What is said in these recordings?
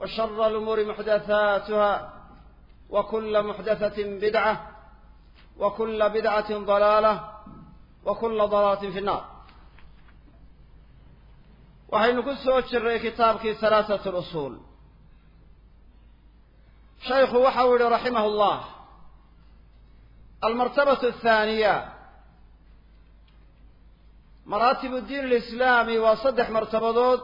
وشر الأمور محدثاتها وكل محدثة بدعة وكل بدعة ضلالة وكل ضلالة في النار waxaynu ku soo jirray kitaabkii halaasat lusuul shaykhu waxau yihi raximah llah almartabatu athaaniya maraatibu diin alislaami waa saddex martabadood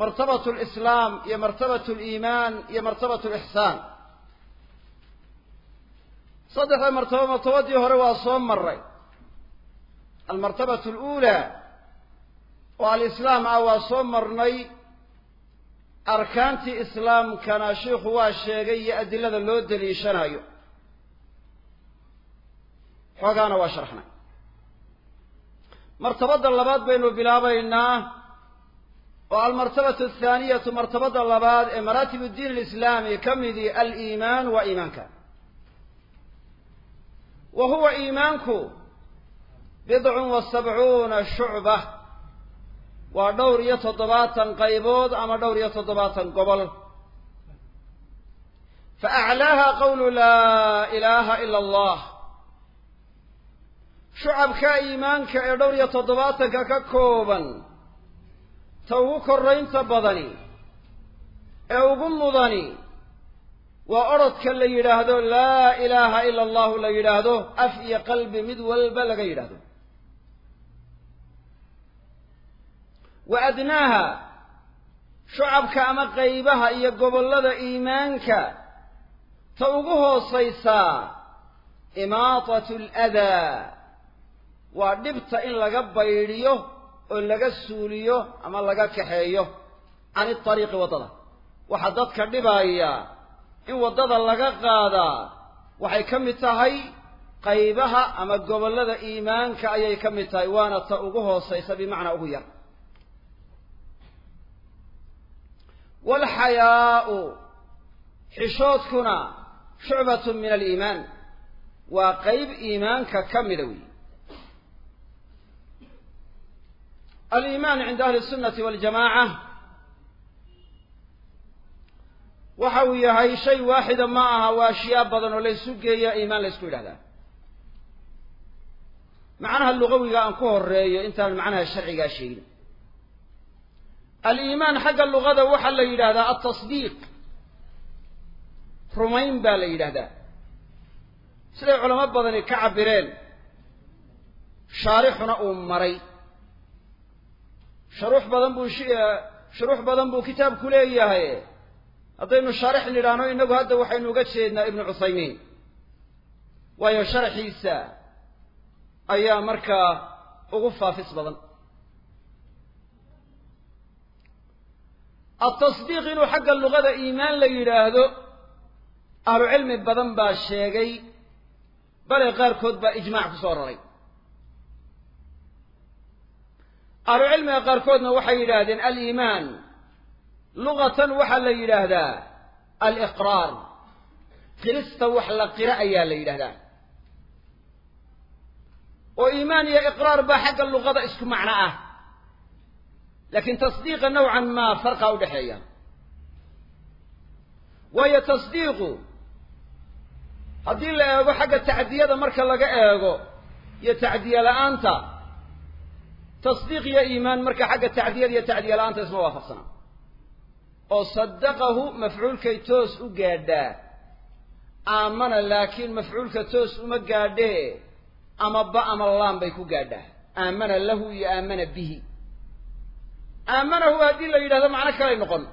martabatu lislaam iyo martabatu liimaan iyo martabatu lixsaan saddexda martabo martabadii hore waa soo maray almartabatu aluulaa oo alislaam ah waa soo marnay. Arkaantii islaamkana shiikhu waa sheegay iyo adilada loo daliishanayo xoogaana waa sharxnay. Martabadda labaad baynu bilaabaynaa oo almartabatu athaaniyatu martabadda labaad ee maraatib diin alislaami ka midii aliimaan waa iimaanka. Wa huwa iimaanku bidcun wa sabcuuna shucba waa dhowr iyo toddobaatan qaybood ama dhowr iyo toddobaatan gobol. Fa aclaaha qawlu laa ilaaha ila allah. Shucabka iimaanka ee dhowr iyo toddobaatanka ka kooban ta ugu koraynta badani ee ugu mudani waa orodka la yidhaahdo laa ilaaha ila allahu la yidhaahdo af iyo qalbi mid walba laga yidhaahdo. Wa adnaaha shucabka ama qaybaha iyo gobollada iimaanka ta ugu hoosaysaa imaatatu aladaa waa dhibta in laga baydhiyo oo laga suuliyo ama laga kaxeeyo can iariiqi waddada. Waxaa dadka dhibaya in waddada laga qaadaa waxay ka mid tahay qaybaha ama gobollada iimaanka ayay ka mid tahay waana ta ugu hoosaysa bimacnaa ugu yar. Walxayaau xishoodkuna shucbatun min aliimaan waa qayb iimaanka ka mida weyi aliimaan cinda ahli sunnati waljamaaca waxa uu yahay shay waaxida ma aha waa ashyaa badan oo laysu geeya iimaan la ysku yidhahdaa macnaha lugawiga aan ku horeeyo intaan macnaha sharcigaa sheegin. Aliimaan xagga luqada waxaa la yidhahdaa altasdiiq rumayn baa la yidhahdaa siday culamo badani ka cabireen shaarixuna uu maray shuruux badan buu shuruux badan buu kitaabku leeyahay. Haddaynu shaarix nidhaahno innagu hadda waxaynu uga jeednaa ibnu cuthaymiin. Waayo sharaxiisa ayaa markaa ugu faafis badan. Altasdiiq inuu xagga luqada iimaan la yidhaahdo ahlu cilmi badan baa sheegay bale qaarkood baa ijmaac ku soo raray ahlu cilmiga qaarkoodna waxay yidhaahdeen aliimaan. Lugatan waxaa la yidhaahdaa aliqraar. Qirista wax la qira ayaa la yidhahdaa oo iimaan iyo iqraar baa xagga luqada isku macno ah. Laakiin tasdiiqa nowcan maa farqa u dhexeeya. Waayo tasdiiqu haddii la eego xagga tacdiyada marka laga eego iyo tacdiye la'aanta tasdiiq iyo iimaan marka xagga tacdiyada iyo tacdiye la'aanta isma waafaqsana. oo sadaqahu mafcuulkay toos u gaadhaa. Aamana laakiin mafcuulka toos uma gaadhee ama ba ama laan bay ku gaadhaa. Aamana lahu iyo aamana bihi. Aamanahu haddii la yidhahdo macno kalay noqon.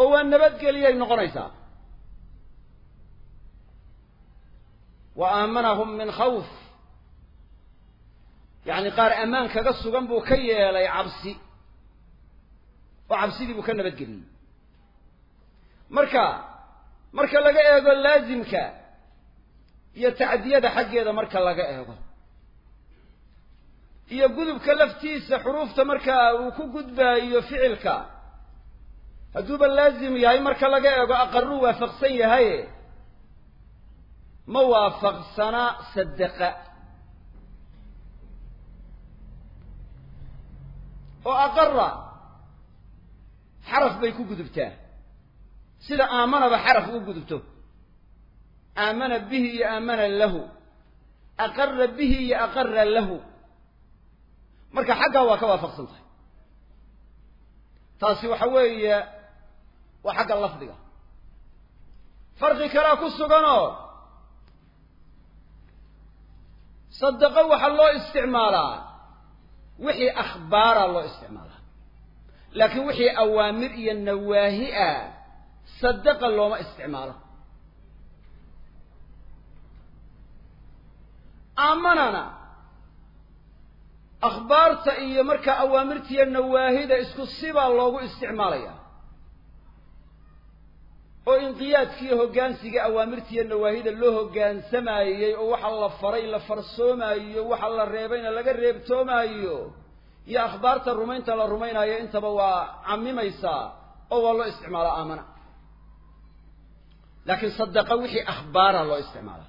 Oo waa nabadgeliyay noqonaysaa. Wa aamanahum min khawf yacni qaar ammaan kaga sugan buu ka yeelay cabsi. Oo cabsidii buu ka nabadgeliyey. Marka marka laga eego laasimka iyo tacdiyada xaggeeda marka laga eego. Iyo gudubka laftiisa xuruufta markaa uu ku gudbaayo ficilka. Hadduuba laasim yahay marka laga eego aqaruu waafaqsan yahaye? Ma waafaqsana sadaqa oo aqara xaraf bay ku gudubtaa. Sida aamanaba xaraf ugu gudubto. Aamana bihi iyo aamana lahu. Aqara bihi iyo aqara lahu. Marka xaggaa waa ka waafaqsan tahay. Taasi waxa weeye waa xagga lafdiga. Farqi kalea ku suganoo sadaqo waxaa loo isticmaalaa wixii akhbaara loo isticmaalaa. Laakiin wixii awaamir iyo nawaahi ah sadaqa looma isticmaalo. Aamanana akhbaarta iyo markaa awaamirta iyo nawaahida isku sibaa loogu isticmaalaya oo inqiyaadkiiyo hoggaansiga awaamirta iyo nawaahida loo hoggaansamayey oo waxa la faray la farsoomaayo waxa la reebayna laga reebtoomaayo iyo akhbaarta rumaynta la rumaynayo intaba waa camimaysaa oo waa loo isticmaala aamana. Laakiin sadaqa wixii akhbaara loo isticmaala.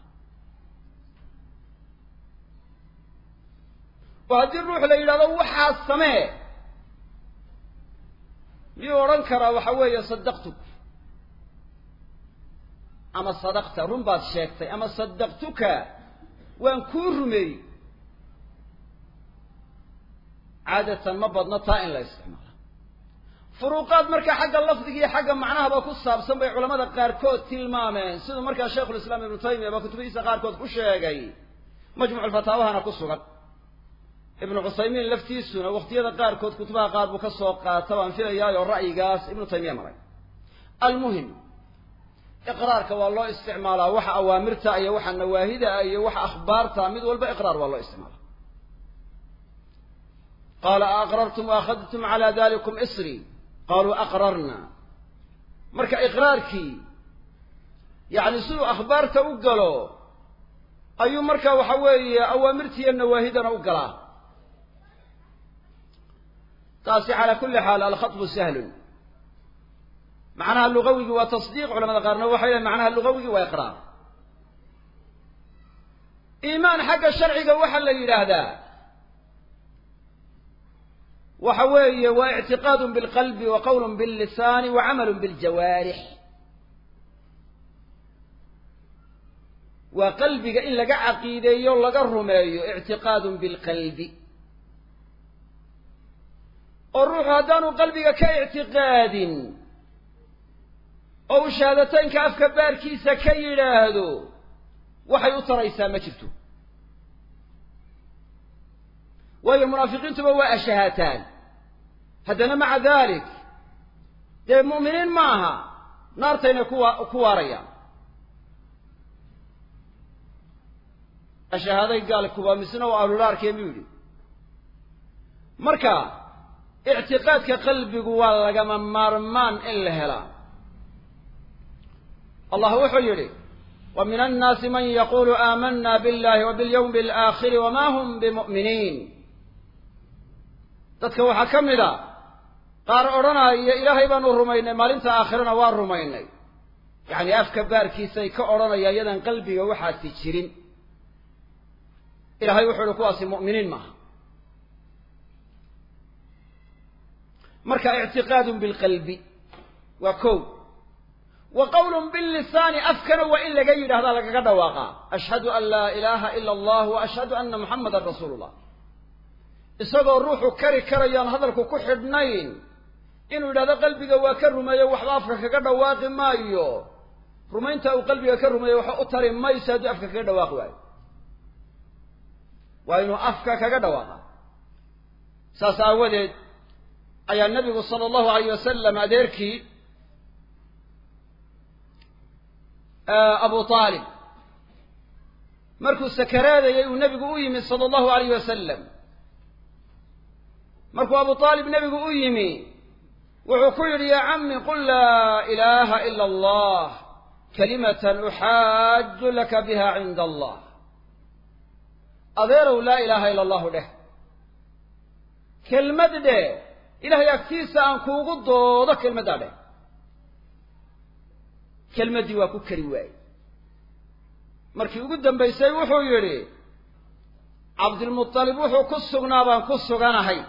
Oo haddii ruux la yidhahdo waxaa samee. Miyuu odhan karaa waxa weeye sadaqtuk ama sadaqta run baad sheegtay ama sadaqtuka waan kuu rumeeyey. Caadatan ma badno taa in la isticmaalo. Furuuqaad markaa xagga lafdiga iyo xagga macnahaba ku saabsan bay culamada qaarkood tilmaameen. Siduu markaa shaykhulislaam ibnu taymiya ba kutubihiisa qaarkood ku sheegay. Majmuculfataawahana ku sugan. Ibnu cuthaymiin laftiisuna wakhtiyada qaarkood kutubaha qaar buu ka soo qaata baan filayaayo ra'yigaas ibnu taymiya maray almuhim iqraarka waa loo isticmaalaa. Waxa awaamirta iyo waxa nawaahida iyo waxa akhbaarta mid walba iqraar waa loo isticmaalaa. Qaala aaqrartum waakhadtum calaa dalikum isri. Qaaluu aqrarna. Marka iqraarkii yacni siduu akhbaarta u galo ayuu marka waxa weeye awaamirta iyo nawaahidana u galaa. Taasi calaa kulli xaal alkhaطbu sahlun macnaha lugawigi waa tasdiiq culamada qaarna waxay lehin macnaha lugawigi waa iqraar. Iimaan xagga sharciga waxaa la yidhaahdaa. Waxa weeye waa ictiqaad bilqalbi wa qowl billisaani wa camal biljawaarix. Waa qalbiga in laga caqiideeyo laga rumeeyo ictiqaadun bilqalbi. Oo ruuxu haddaanu qalbiga ka ictiqaadin oo uu shahaadateynka afka baarkiisa ka yidhaahdo waxay u taraysaa ma jirto. Waayo munaafiqiintuba waa ashahaataan. Haddana maca dalik dee mu'miniin ma aha naartayna kuwa ku waarayaan ashahaaday gaalkuba misna waa ahlulaarkee muu yidhi. Marka ictiqaadka qalbigu waa lagama maarmaan in la helaa allah wuxuu yidhi wa min annaasi man yaqulu aamana biاllahi wa biاlyawmi alaakhiri wama hum bimu'miniin. Dadka waxaa ka mid a qaar odhanaya ilaahay baanu rumaynay maalinta aakhirana waa rumaynay. Yacni afka baarkiisay ka odhanaya iyadaan qalbiga waxaasi jirin. Ilahay wuxuu ihi kuwaasi mu'miniin maaha. Marka ictiqaadun bilqalbi waa kow wa qawlun billisaani afkana waa in laga yidhahdaa lagaga dhawaaqaa ashhadu an laa ilaaha ila allah wa ashhadu anna muxamadan rasuulu llah isagoo ruuxu kari karayaan hadalku ku xidhnayn inuu yidhahdo qalbiga waa ka rumeeyo waxba afka kaga dhawaaqi maayo. Rumaynta uu qalbiga ka rumeeyo waxa u tari mayso hadduu afka kaga dhawaaqi waayo. Waa inuu afka kaga dhawaaqa. Saas aawadeed ayaa nabigu sala allahu alayh wasalam adeerkii abu aalib markuu sakaraadayay uu nebigu u yimi sala allahu alayh wasalam markuu abu aalib nebigu u yimi wuxuu ku yidhi yaa cammi qul laa ilaaha ila allah kalimatan uxaaju laka biha cinda allah adeerow laa ilaaha ila allahu dheh kelmad dheh ilahay agtiisa aan kuugu doodo kelmaddaa dheh kelmaddii waa ku kari waayey. Markii ugu dambaysay wuxuu yidhi cabdilmutalib wuxuu ku sugnaa baan ku suganahay.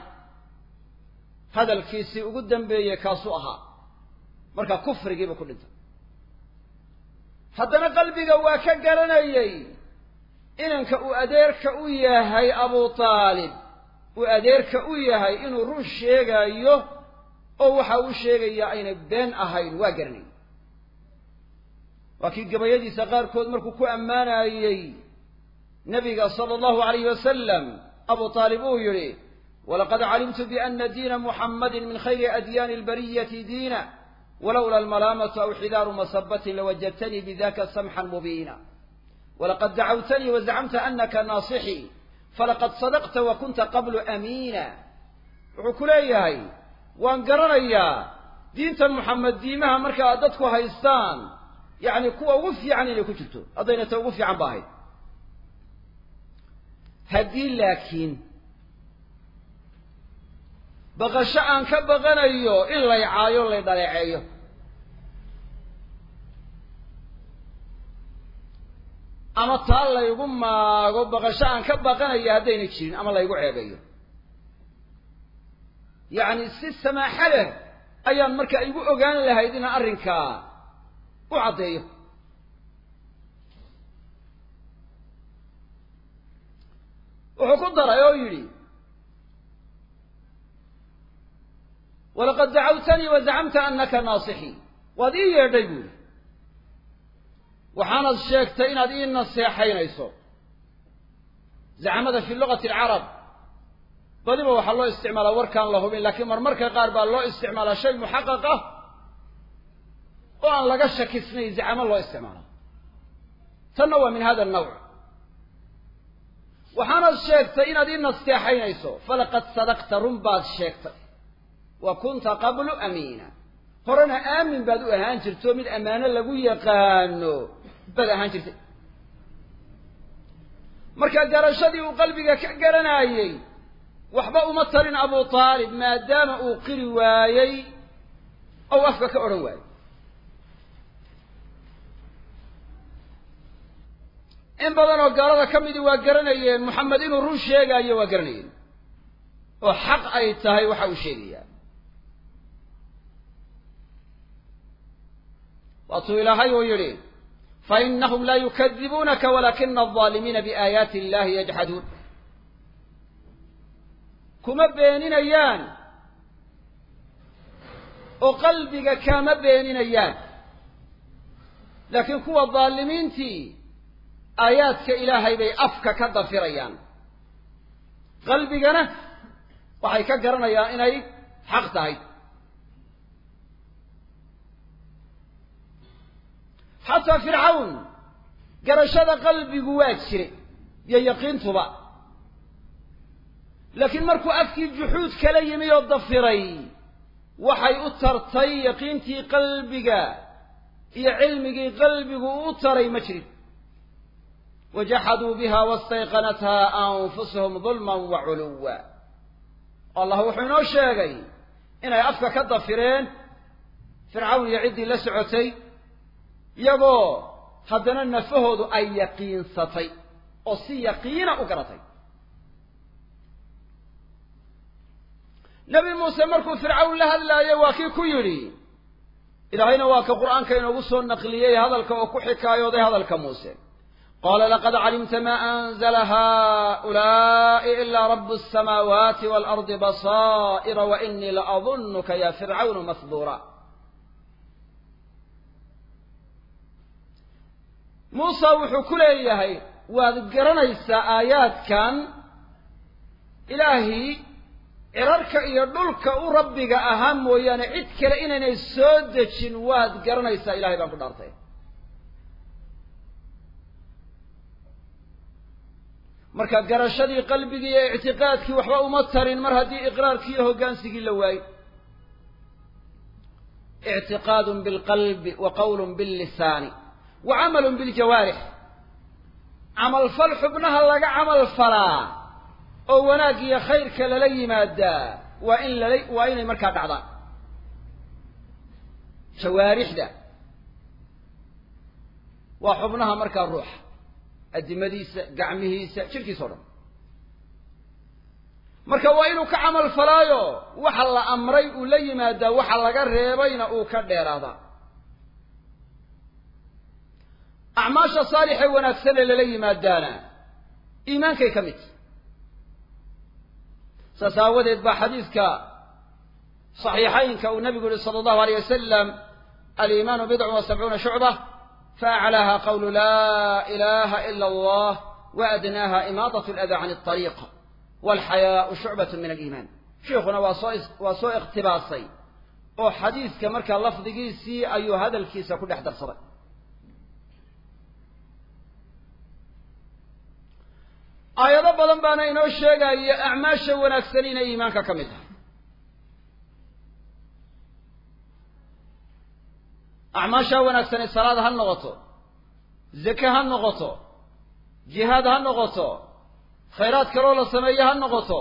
Hadalkiisii ugu dambeeyey kaasuu ahaa. Markaa kufrigiiba ku dhintay. Haddana qalbiga waa ka garanayey inanka uu adeerka u yahay abu taalib. Uu adeerka u yahay inuu run sheegaayo oo waxa uu sheegaya aynay been ahayn waa garanayay waa kii gabayadiisa qaarkood markuu ku ammaanayey nabiga sala allahu alayh wasalam abu taalib uu yidhi walaqad calimtu biana diina muxammadin min khayri adyaani albariyati diina walowla almalaamatu aw xidaaru masabatin lawajadtanii bidaka samxan mubiina. Walaqad dacawtanii wazacamta anaka naasixii falaqad sadaqta wa kunta qablu amiina. Wuxuu ku leeyahay waan garanayaa diintan muxamed diimaha markaa dadku haystaan yacni kuwa ugu fiican inay ku jirto haddayna ta ugu fiican ba ahayd haddii laakiin baqasho aan ka baqanayo in lay caayo lay dhaleeceeyo ama taa laygu maago baqasho aan ka baqanayo haddayna jirin ama laygu ceebeeyo yacni si samaaxa leh ayaan marka igu ogaan lahayd inaan arrinkaa u caddeeyo. Wuxuu ku daray oo yidhi walaqad dacawtanii wa zacamta anaka naasixii waad ii yeedhay buuhi waxaanad sheegtay inaad ii naseexaynayso. Zacmada fi lugati alcarab badiba waxaa loo isticmaalaa warkaan la hubin laakiin marmarka qaar baa loo isticmaalaa shay muxaqaq ah oo aan laga shakisnayn zacamo loo isticmaala tanna waa min hada annawc. Waxaanad sheegtay inaad ii nasteexaynayso falaqad sadaqta run baad sheegtay. Wa kunta qablu amiina. Horena aamin baad u ahaan jirto mid ammaano lagu yaqaano baad ahaan jirtay. Marka garashadii uu qalbiga ka garanaayey waxba uma tarin abu taalib maadaama uu qiri waayey ou afka ka odhan waayey in badan oo gaalada ka midii waa garanayeen moxamed inuu run sheegaayo waa garanayeen. Oo xaq ay tahay waxa uu sheegayaa. Waatuu ilaahay uu yidhi fainahum laa yukadibuunaka walakina alظaalimiina biaayaati illahi yajxaduun kuma beeninayaan. Oo qalbiga kaama beeninayaan. Laakiin kuwa dhaalimiintii aayaadka ilaahay bay afka ka dafirayaan. Qalbigana waxay ka garanayaan inay xaq tahay. Xataa fircawn garashada qalbigu waa jiray iyo yaqiintuba. Laakiin markuu afkii juxuud kala yimi oo dafiray waxay u tartay yaqiintii qalbiga iyo cilmigii qalbigu u taray ma jirin wajaxaduu biha wastayqanatha anfusuhum dulman wa culuwa allah wuxuu inoo sheegay inay afka ka dafireen fircawn iyo ciddii la socotay iyagoo haddana nafahoodu ay yaqiinsatay oo si yaqiina u garatay nebi muuse markuu fircawn la hadlaayay waa kii ku yidhi ilaahayna waa ka qur'aanka inoogu soo naqliyey hadalka oo ku xikaayooday hadalka muuse qaala laqad calimta ma anzla haؤulaaءi ila rabu الsamaawaati wاlardi basaa'ira wainii laadunka ya fircawnu mahbuura muuse wuxuu ku leeyahay waad garanaysaa aayaadkan ilaahii cirarka iyo dhulka u rabbiga ahaa mooyaane cid kale inaynay soo dejin waad garanaysaa ilahay baan ku dhaartay marka garashadii qalbigii iyo ictiqaadkii waxba uma tarin mar haddii iqraarkii iyo hoggaansigii la waayo ictiqaadun bilqalbi wa qowlun billisaani wa camalun biljawaarix camalfal xubnaha laga camal falaa oo wanaag iyo khayrka lala yimaadaa waa in lala waa inay markaa dhacdaan jawaarixda waa xubnaha markaa ruuxa adimadiisa gacmihiisa jirkiisa o dhan. Marka waa inuu ka camal falaayo waxa la amray uu la yimaadaa waxa laga reebayna uu ka dheeraadaa acmaasha saalixee wanaagsane lala yimaadaana iimaankay ka mid. Saas aawadeed baa xadiidka saxiixaynka uu nebigu yuhi sala allahu aleyh wasalam aliimaanu bidcun wa sabcuuna shucba. faaclaaha qawlu la ilaha ila اllah waadnaaha imaadaة اlأda can الطariiq walxayaau shucbaة min aliimaan sheikhuna waa soo waa soo ikhtibaasay oo xadiiska markaa lafdigiisii ayuu hadalkiisa ku dhex darsaday aayado badan baana inoo sheegaya acmaasha wanaagsan inay iimaanka ka mid tahay acmaasha wanaagsani salaad ha noqoto zake ha noqoto jihaad ha noqoto khayraad kaloo la sameeye ha noqoto.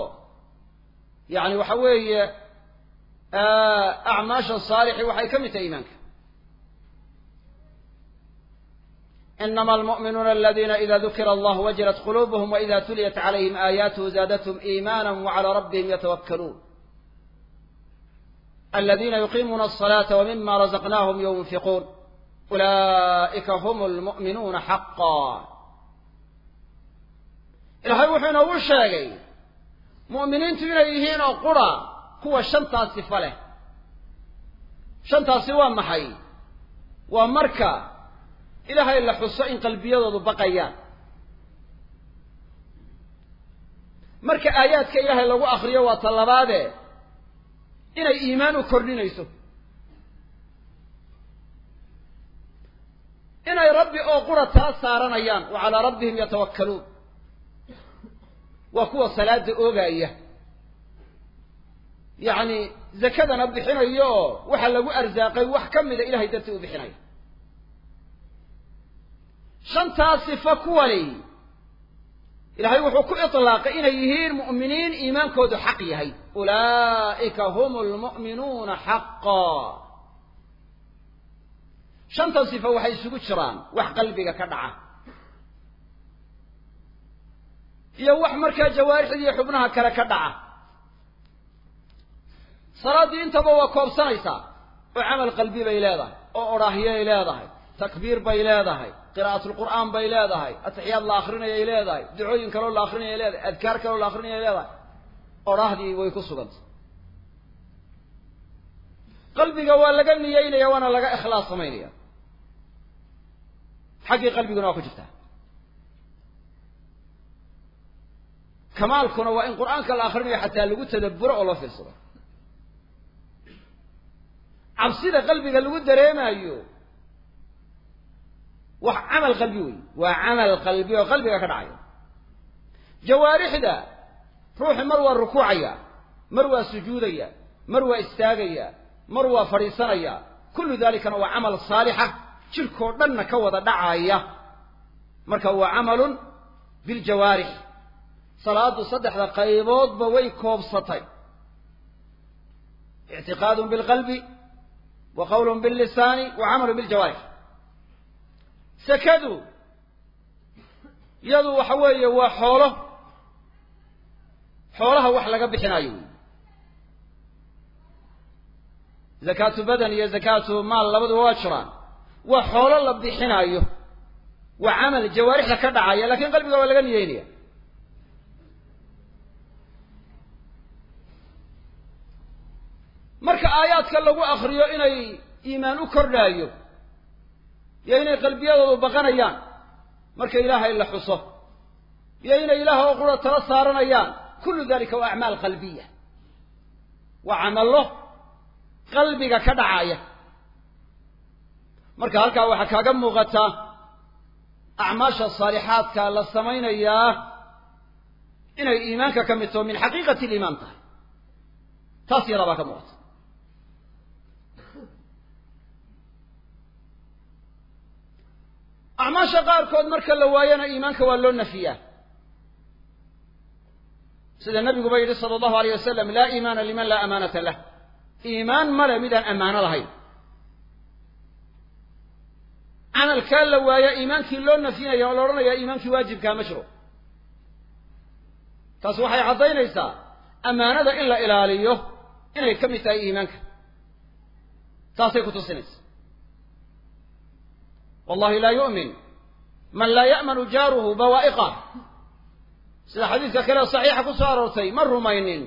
Yacni waxa weeye acmaasha saalixi waxay ka mid tahay iimaanka. inama almu'minuuna aladina ida dukira allah wajilat qulubuhum waida tuliyat calayhim aayaatuhu zaadathum iimaana wacalى rabbihim yatawakkaluun aladina yuqiimuuna alصalaata wmima razaqnaahum yunfiquun ulaa'ika hum lmu'minuuna xaqa ilaahay wuxuu inoogu sheegay mu'miniintu inay yihiin oo qura kuwa shantaas sifa leh shantaasi waa maxay waa marka ilaahay la xuso in qalbiyadoodu baqayaan marka aayaadka ilaahay lagu akriyo waa ta labaade inay iimaan u kordhinayso. Inay rabbi oo qura tala saaranayaan wa calaa rabbihim yatawakkaluun. Waa kuwa salaada oogaaya yacni zakadana bixinayo oo waxa lagu arsaaqay wax ka mida ilahay dartii u bixinaya. Shantaa sifa kuwani ilaahay wuxuu ku itlaaqay inay yihiin mu'miniin iimaankoodu xaq yahay. Ulaa'ika hum lmu'minuuna xaqa shanta sifa waxay isugu jiraan. Wax qalbiga ka dhaca. Iyo wax markaa jawaarixdiiyo xubnaha kale ka dhaca. Salaaddii intaba waa koobsanaysaa. Oo camal qalbi bay leedahay. Oo odhaahyay leedahay takbiir bay leedahay qiraa'atulqur'aan bay leedahay atixiyaad la akrinayay leedahay ducooyin kaloo la akrinayay leedahay adkaar kaloo la akrinayay leedahay. Odhaahdii way ku sugantay. Qalbiga waa laga niyeynaya waana laga ikhlaas samaynaya xaggii qalbiguna waa ku jirtaa. Kamaalkuna waa in qur'aanka la akrinayo xataa lagu tadabburo oo loo fiirsado. Cabsida qalbiga lagu dareemayo wax camal qalbi wey waa camal qalbi oo qalbiga ka dhacaya. Jawaarixda ruuxi mar waa rukuucaya mar waa sujuudaya mar waa istaagaya mar waa fadhiisanaya. Kullu dalikana waa camal saalixa. Jirkoo dhanna ka wada dhacaya. Marka waa camalun biljawaarix salaadu saddexda qayboodba way koobsatay. Ictiqaadun bilqalbi wa qawlun billisaani wa camalun biljawaarix sekadu iyadu waxa weeye waa xoolo. Xoolaha wax laga bixinaayo. Wey zakaatu badan iyo zakaatu maal labaduba waa jiraan. Waa xoolo la bixinaayo. Waa camal jawaarixda ka dhacaya laakiin qalbiga waa laga niyeynaya marka aayaadka lagu akriyo inay iimaan u kordhaayo iyo inay qalbiyadoodu baqanayaan. Marka ilaahay la xuso iyo inay ilaah oo qura tala saaranayaan. Kullu dalika waa acmaal qalbiya. Waa camallo qalbiga ka dhacaya. Marka halkaa waxaa kaaga muuqata acmaasha saalixaadka la samaynayaa inay iimaanka ka mid taho min xaqiiqati liimaan tahay. Taas yadaa baa ka muuqata acmaasha qaarkood marka la waayana iimaanka waa loo nafiyaa. Sida nabiguba yidhi sala allahu alayh wasalam laa iimaana liman laa amaanata lah. Iimaan male midaan ammaano lahayn. Camalkaa la waaya iimaankii loo nafyinaya oo la odhanayaa iimaankii waajibkaa ma jiro. Taas waxay caddaynaysaa ammaanada in la ilaaliyo inay ka mid tahay iimaanka. Taasay ku tusinaysa wallahi laa yu'min. Man laa ya'manu jaaruhu bawaa'iqah sida xadiiska kale saxiixa ku soo aroortay ma rumaynin.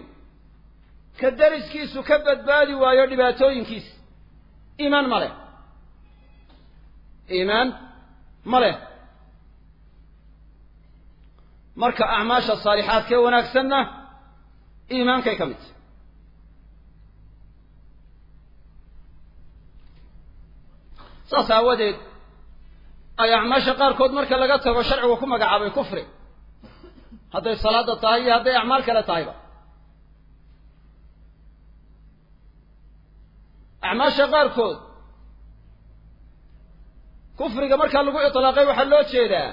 Ka dariskiisu ka badbaadi waayo dhibaatooyinkiisa iimaan ma leh. Iimaan ma leh. Marka acmaasha saalixaadkee wanaagsanna iimaankay ka mid. Tahy saas aawadeed ay acmaasha qaarkood marka laga tago sharcigu ku magacaabay kufri. Hadday salaada tahay iyo hadday acmaal kale tahayba. Acmaasha qaarkood kufriga markaa lagu itlaaqay waxaa loo jeedaa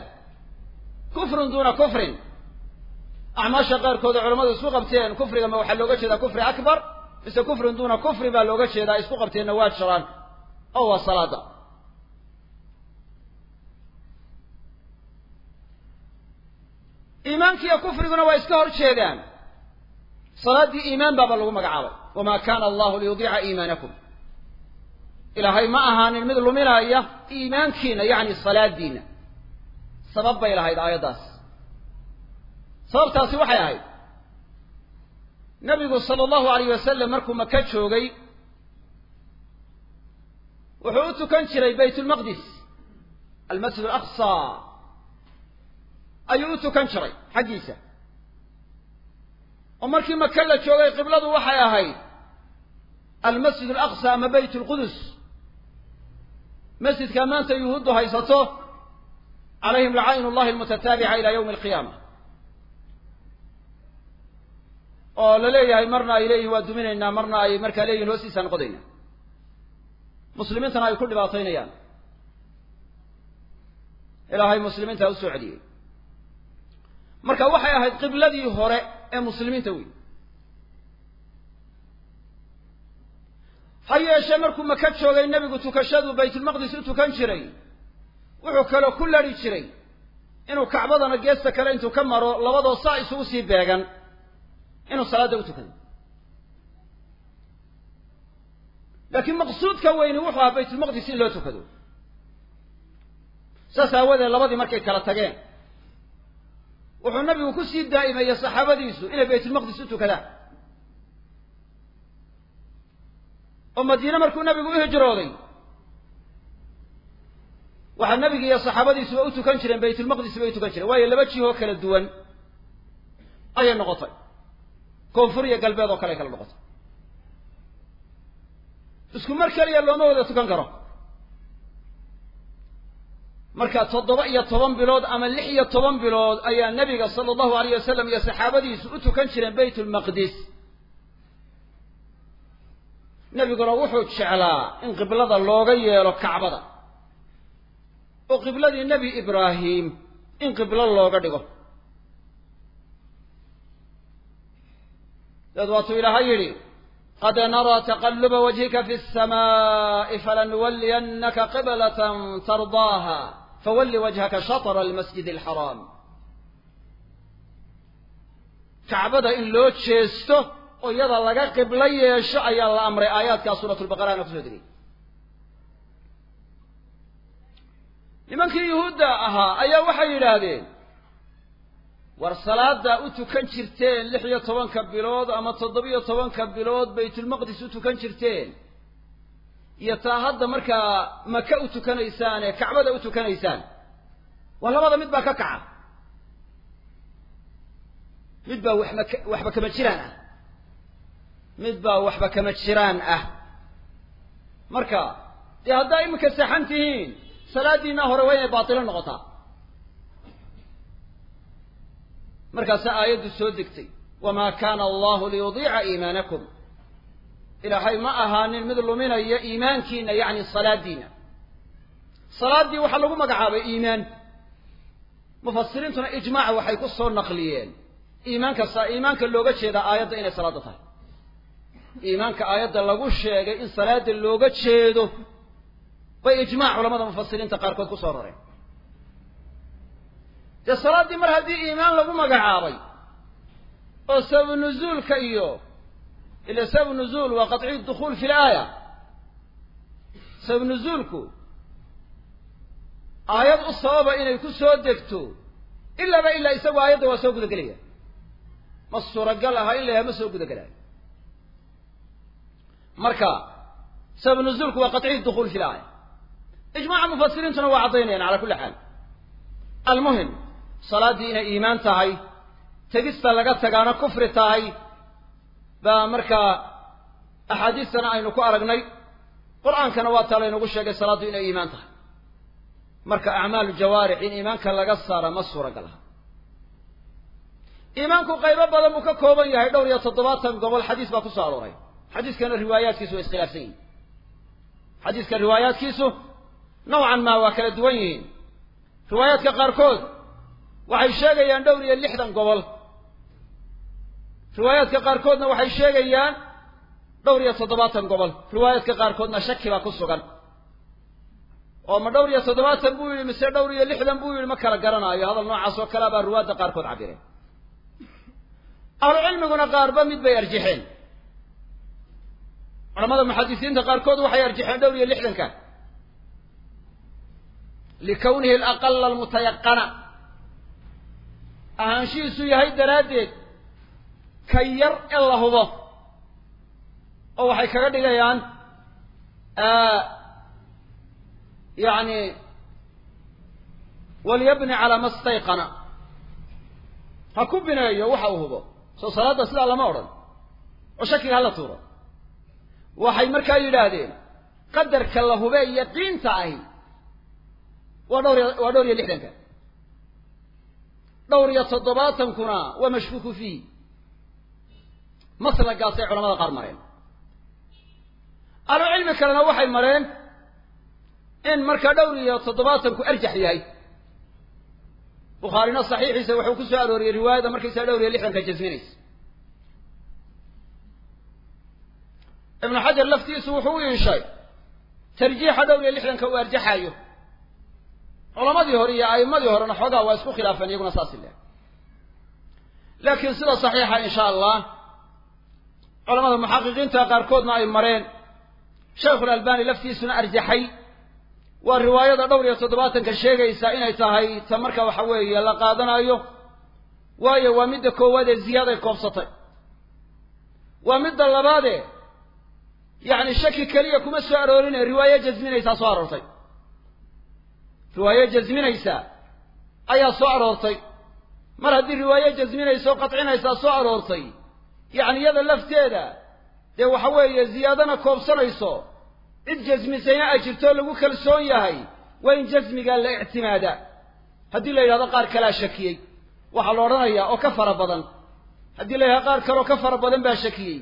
kufrun duuna kufrin. Acmaasha qaarkood oo culamadu isku qabteen kufriga ma waxaa looga jeedaa kufri akbar mise kufrun duuna kufri baa looga jeedaa isku qabteenna waa jiraan. Oo waa salaada iimaankiiyo kufriguna waa iska hor jeedaan. Salaaddii iimaan baaba lagu magacaabay. Wamaa kaana allahu liyudiica iimaanakum. Ilaahay ma ahaanin mid luminaya iimaankiina yacni salaadiina sabab bay lahayd aayaddaas. Sababtaasi waxay ahayd nabigu sala allahu alayh wasalam markuu maka joogay wuxuu u tukan jiray bayt lmaqdis almasjid alaqsa ayuu u tukan jiray xaggiisa. Oo markii maka la joogay qibladu waxay ahayd almasjid alaqsa ama bayt lqudus masjidkaa maanta yuhuuddu haysato calayhim lacaayin llahi almutataabica ila yawmi alqiyaama oo la leeyahay marna ay leeyihiin waa duminaynaa marna ay markaa leeyihiin hoostiisaan qodaynaa muslimiintana ay ku dhibaataynayaan. Ilaahay muslimiinta u soo celiyey marka waxay ahayd qibladii hore ee muslimiinta wey ha yeeshee markuu maka joogay nebigu tukashadu baytulmaqdis u tukan jiray wuxuu kaloo ku ladhi jiray inuu kacbadana geesta kale intuu ka maro labadoo saa isugu sii beegan inuu salaadda u tukado laakiin maqsuudka weyni wuxuu ahaa baytulmaqdis in loo tukado. Saas aawadeed labadii markay kala tageen wuxuu nabigu ku sii daa'imeeyey saxaabadiisu inay baytulmaqdis u tukadaan oo madiine markuu nabigu u hijrooday waxaa nabigi iyo saxaabadiisuba u tukan jireen baytulmaqdis bay u tukan jireen. Waayo laba jihoo kala duwan ayay noqotay. Koonfur iyo galbeed oo kale ay kala noqotay. Isku mar keliya looma wada tukan karo marka toddoba iyo toban bilood ama lix iyo toban bilood ayaa nebiga sala allahu alayh wasalam iyo saxaabadiisu u tukan jireen bayt ulmaqdis nebiguna wuxuu jeclaa in qiblada looga yeelo kacbada. Oo qibladii nebi ibraahim in qiblo looga dhigo. Deed waatuu ilaahay yidhi qad naraa taqaluba wajhika fi asamaa'i falanuwalliyannaka qiblatan tardaaha fawalli wajhaka shaطra almasjid alxaraam kacbada in loo jeesto oo iyada laga qiblo yeesho ayaa la amray aayaadkaa suurat lbaqarana ku soo degay nimankii yuhuudda ahaa ayaa waxay yidhaahdeen war salaada u tukan jirteen lix iyo tobanka bilood ama toddobiyo tobanka bilood baytulmaqdis u tukan jirteen iyo taa hadda markaa maka u tukanaysaan ee kacbada u tukanaysaan waa labada mid baa ka kaca. Mid baa waxba waxba kama jiraan ah. Mid baa waxba kama jiraan ah. Marka dee haddaa iminka saxan tihiin salaadiina hore waa inay baatilo noqotaa. Markaasaa aayaddu soo degtay wamaa kaana allahu liyudiica iimaanakum ilaahay ma ahaanin mid luminaya iimaankiina yacni salaadiina salaaddii waxaa lagu magacaabay iimaan. Mufasiriintuna ijmaaca waxay ku soo naqliyeen. Iimaanka iimaanka looga jeedaa aayadda inay salaadda tahay. Iimaanka aayadda lagu sheegay in salaada looga jeedo bay ijmaac culamada mufasiriinta qaarkood ku soo rareen. Dee salaaddii mar haddii iimaan lagu magacaabay oo sababu nuzuulka iyo ila sababu nuzuul waa qaطciy dukhuul fi laaya sababu nuzuulku aayad u sababa inay ku soo degto ilaaba ilaa isagu aayadda waa soo gudagelaya ma suuragal aha in la yaha ma soo gudagelaayo marka sabab nuzuulku waa qaطciy dukhuul fi laaya ijmaaca mufasiriintuna waa caddaynayaan cala kulli xaal almuhim salaaddii inay iimaan tahay tegista laga tagaana kufri tahay baa markaa axaadiistana aynu ku aragnay qur'aankana waa taa laynagu sheegay salaaddu inay iimaan tahay. Marka acmaalu jawaarix in iimaanka laga saara ma suuragal aha. Iimaanku qaybo badan buu ka kooban yahay dhowr iyo toddobaatan gobol xadiis baa ku soo arooray. Xadiiskana riwaayaadkiisu waa iskhilaafsan yihiin xadiiska riwaayaadkiisu nowcan maa waa kala duwan yihiin. Riwaayaadka qaarkood waxay sheegayaan dhowr iyo lixdan gobol riwaayaadka qaarkoodna waxay sheegayaan dhowr iyo toddobaatan gobol. Riwaayaadka qaarkoodna shaki baa ku sugan. Oo ma dhowr iyo toddobaatan buu yidhi mise dhowr iyo lixdan buu yidhi ma kala garanaayo hadal noocaas oo kalea baa ruwaadda qaarkood cabireen ahlucilmiguna qaarba mid bay arjixeen. Culamada muxadisiinta qaarkood waxay arjixeen dhowr iyo lixdanka. Likawnihi alaqala almutayaqana. Ahaanshihiisu yahay daraaddeed ka yar in la hubo. Oo waxay kaga dhigayaan yani walyabni calaa ma stayqana ha ku bineeyo waxa uu hubo. Soo salaadda sidaa lama odhan. Oo shakiga hala tuuro. Waxay markaa yidhaahdeen qadarka la hube yaqiinta ahi. Waa dhowr waa dhowr iyo lixdanka. Dhowr iyo toddobaatankuna waa mashkuuku fiihi maslagaasay culamada qaar mareen. Ahlucilmi kalena waxay mareen in markaa dhowr iyo toddobaatanku arjax yahay. Bukhaarina saxiixiisa wuxuu ku soo arooriyey riwaayada markaysaa dhowr iyo lixdanka jasminaysa. Ibnu xajar laftiisu wuxuu u iishay tarjiixa dhowr iyo lixdanka uu arjaxaayo culamadii hore iyo a'immadii horena xoogaa waa isku khilaafeen iyaguna saas ileh laakiin sida saxiixa insha allah culamada muxaqiqiinta qaarkoodna ay mareen. Shaykhulalbani laftiisuna arjaxay. Waa riwaayada dhowr iyo toddobaatanka sheegaysa inay tahay ta marka waxa weeye la qaadanayo waayo waa midda koowaad ee ziyaaday koobsatay. Waa midda labaade yacni shaki keliya kuma soo aroorinee riwaayo jasminaysaa soo aroortay. Riwaayo jasminaysa ayaa soo aroortay. Mar haddii riwaayo jasminaysa oo qadcinaysaa soo aroortay yacni iyada lafteeda dee waxa weeye ziyaadana koobsanayso cid jasmisayna ay jirto lagu kalsoon yahay waa in jasmigaa la ictimaadaa haddii la yidhahdo qaar kalea shakiyey waxaa la odhanayaa oo ka fara badan. Haddii la yidhahdo qaar kaleoo ka fara badan baa shakiyey.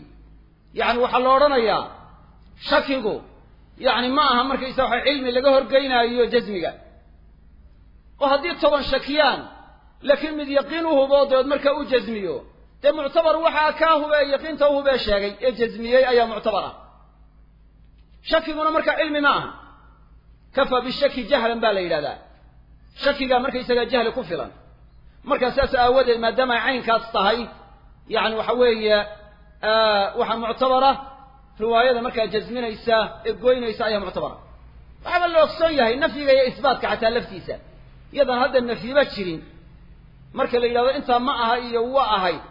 Yacni waxaa la odhanayaa shakigu yacni ma aha markaysa waxa cilmi laga horgeynaayo jasmiga oo haddii toban shakiyaan laakiin mid yaqiin u hubo dabeed markaa u jasmiyo dee muctabar waxaa kaa hube yaqiinta u sheegay ee jasmiyey ayaa muctabar ah. Shakiguna markaa cilmi ma aha. Kafa bishaki jahlan baa la yidhahdaa. Shakigaa markaysagaa jahli ku filan. Markaa saas aawadeed maadaama ay caynkaas tahay yacni waxa weeye waxaa muctabara riwaayada markaa jasminaysa ee goynaysa ayaa muctabara waxaaba la ogsoon yahay nafyiga iyo isbaatka xataa laftiisa. Iyadan hadda nafyiba jirin. Marka la yidhahdo intaa ma aha iyo waa ahayd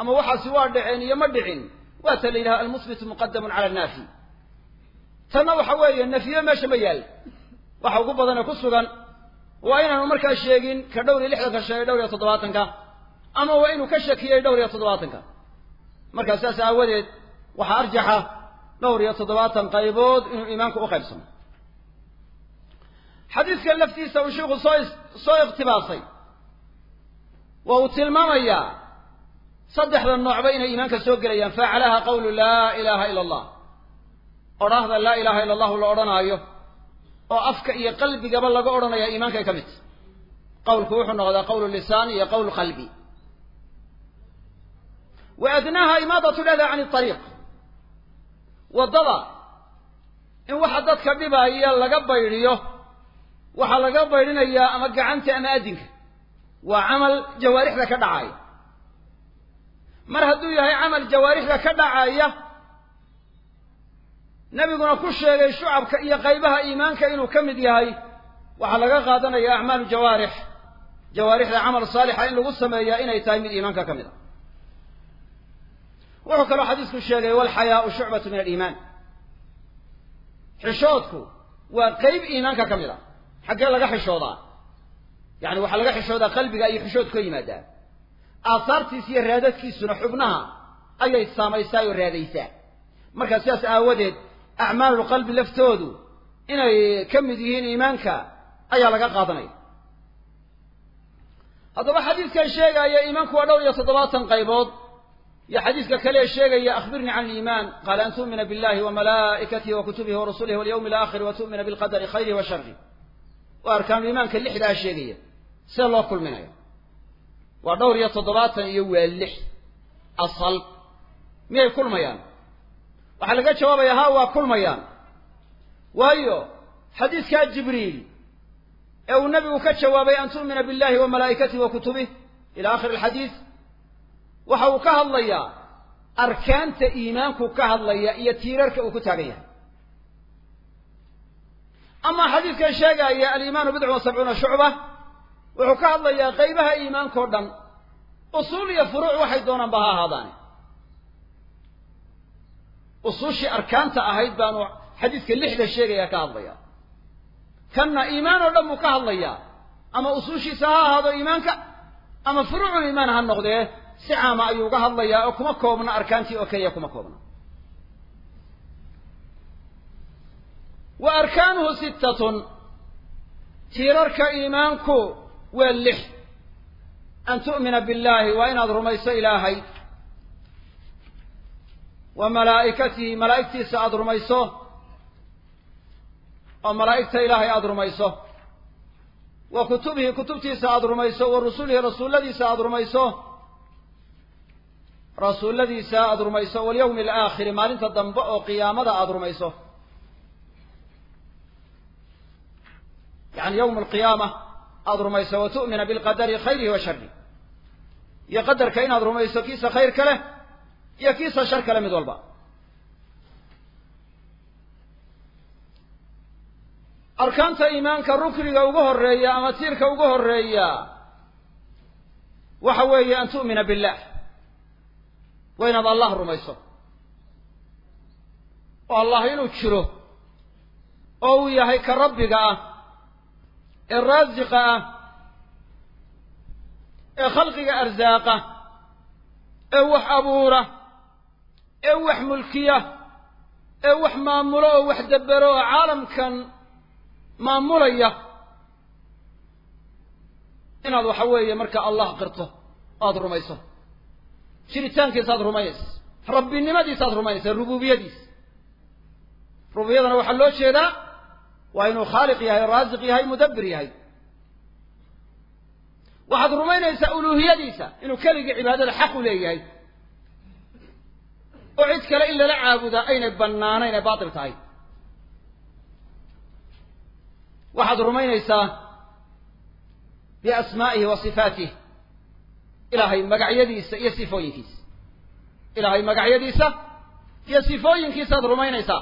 ama waxaasi waa dhaceen iyo ma dhicin. Waa ta la yidhahdo almusbitu muqadamun cala annaafi. Tanna waxa weeye nafyiba meesha ma yaal. Waxa ugu badane ku sugan waa inaanu markaa sheegin ka dhowr iyo lixdanka sheegay dhowr iyo toddobaatanka ama waa inuu ka shakiyey dhowr iyo toddobaatanka. Markaa saas aawadeed waxaa arjaxa dhowr iyo toddobaatan qaybood inuu iimaanku u qaybsamo. Xadiidkan laftiisa uu sheikhu soo soo ikhtibaasay waa uu tilmaamayaa saddexda noocba inay iimaanka soo gelayaan. Faacalaha qawlu laa ilaaha ila allah odhaahda laa ilaaha ila allahu la odhanaayo oo afka iyo qalbigaba laga odhanayaa iimaankay ka mid. Tahy qawlku wuxuu noqdaa qawlu lisaan iyo qawlu qalbi. Wa adnaaha imaadatu lada can ariiq waddada in waxa dadka dhibaaya laga baydhiyo waxaa laga baydhinayaa ama gacanta ama adinka waa camal jawaarixda ka dhacaya mar hadduu yahay camal jawaarixda ka dhacaya nebiguna ku sheegay shucabka iyo qaybaha iimaanka inuu ka mid yahay waxaa laga qaadanaya acmaalu jawaarix. Jawaarixda camal saalixa in lagu sameeyaa inay tahay mid iimaanka ka mid a wuxuu kaloo xadiisku sheegay walxayaau shucbatu min aliimaan. Xishoodku waa qeyb iimaanka ka mid a xaggee laga xishoodaa yacni waxaa laga xishoodaa qalbiga ayuu xishoodku ka yimaadaa aasaartiisa iyo raadadkiisuna xubnaha ayay saamaysaa oo raadaysaa. Markaa sidaas aawadeed acmaalulqalbi laftoodu inay ka mid yihiin iimaanka ayaa laga qaadanaya. Haddaba xadiidkan sheegaya iimaanku waa dhowr iyo toddobaatan qaybood. Iyo xadiiska kale ee sheegaya akhbirnii can aliimaan qaala an tu'mina billahi wa malaa'ikatihi wa kutubihi wa rasulihi walyawmi alaakhiri wa tu'mina bilqadari khayrihi wa sharih waa arkaanuliimaanka lixdaa sheegaya see loo kulminayo waa dhowr iyo toddobaatan iyo waa lix asal. Miyay kulmayaan? Waxaa laga jawaabaya ha waa kulmayaan. Waayo xadiidkaa jibriil ee uu nabigu ka jawaabay an tu'mina billahi wa malaa'ikatihi wa kutubih ila akhiri alxadiid waxa uu ka hadlayaa arkaanta iimaanku ka hadlaya iyo tiirarka uu ku taagan yahay amaa xadiidkan sheegaya aliimaanu bidcun wa sabcuuna shucba wuxuu ka hadlayaa qaybaha iimaankao dhan. Usuul iyo furuuc waxay doonaanba ha ahaadaane usuushii arkaanta ahayd baanu xadiidka lixda sheegaya ka hadlaya kanna iimaan oo dhan buu ka hadlayaa. Ama usuushiisa ha ahaado iimaanka ama furuucul iimaan ha noqdee si caama ayuu uga hadlayaa oo kuma koobna arkaantii oo keliya kuma koobna. Wa arkaanuhu sittatun. Tiirarka iimaanku waa lix. An tu'mina billahi waa inaad rumayso ilaahay. Wa malaa'ikatihi malaa'igtiisa aada rumayso. Oo malaa'igta ilaahay aada rumayso. Wa kutubihi kutubtiisa aada rumayso. Wa rusulihi rasuulladiisa aada rumayso. Rasuulladiisa aada rumayso. Walyawmi alaakhiri maalinta dambe oo qiyaamada aada rumayso. Yani yawma alqiyaama aada rumayso wa tu'mina bilqadari khayrihi wa sharih iyo qadarka inaad rumayso kiisa khayrka leh iyo kiisa shar kale mid walba. Arkaanta iimaanka rukniga ugu horreeya ama tiirka ugu horreeya waxa weeye an tu'mina billah. Waa inaad allah rumayso. Oo allah inuu jiro oo uu yahay ka rabbiga ah ee raasiqa ah ee khalqiga arsaaqa ee wax abuura ee wax mulkiya ee wax maamulo oo wax debero oo caalamkan maamulaya. Inaad waxa weeye marka allah qirto aada rumayso. Jiritaankiisaad rumaynaysa rabbinimadiisaad rumaynaysa rububiyadiisa rububiyadana waxaa loo jeedaa waa inuu khaaliq yahay raasiq yahay mudabbir yahay. Waxaad rumaynaysaa uluuhiyadiisa inuu keligii cibaadada xaq u leeyahay. Oo cid kale in lala caabudaa aynay bannaanayn ay baatil tahay. Waxaad rumaynaysaa biasmaa'ihi wa sifaatih ilaahay magacyadiisa iyo sifooyinkiisa. Ilaahay magacyadiisa iyo sifooyinkiisaad rumaynaysaa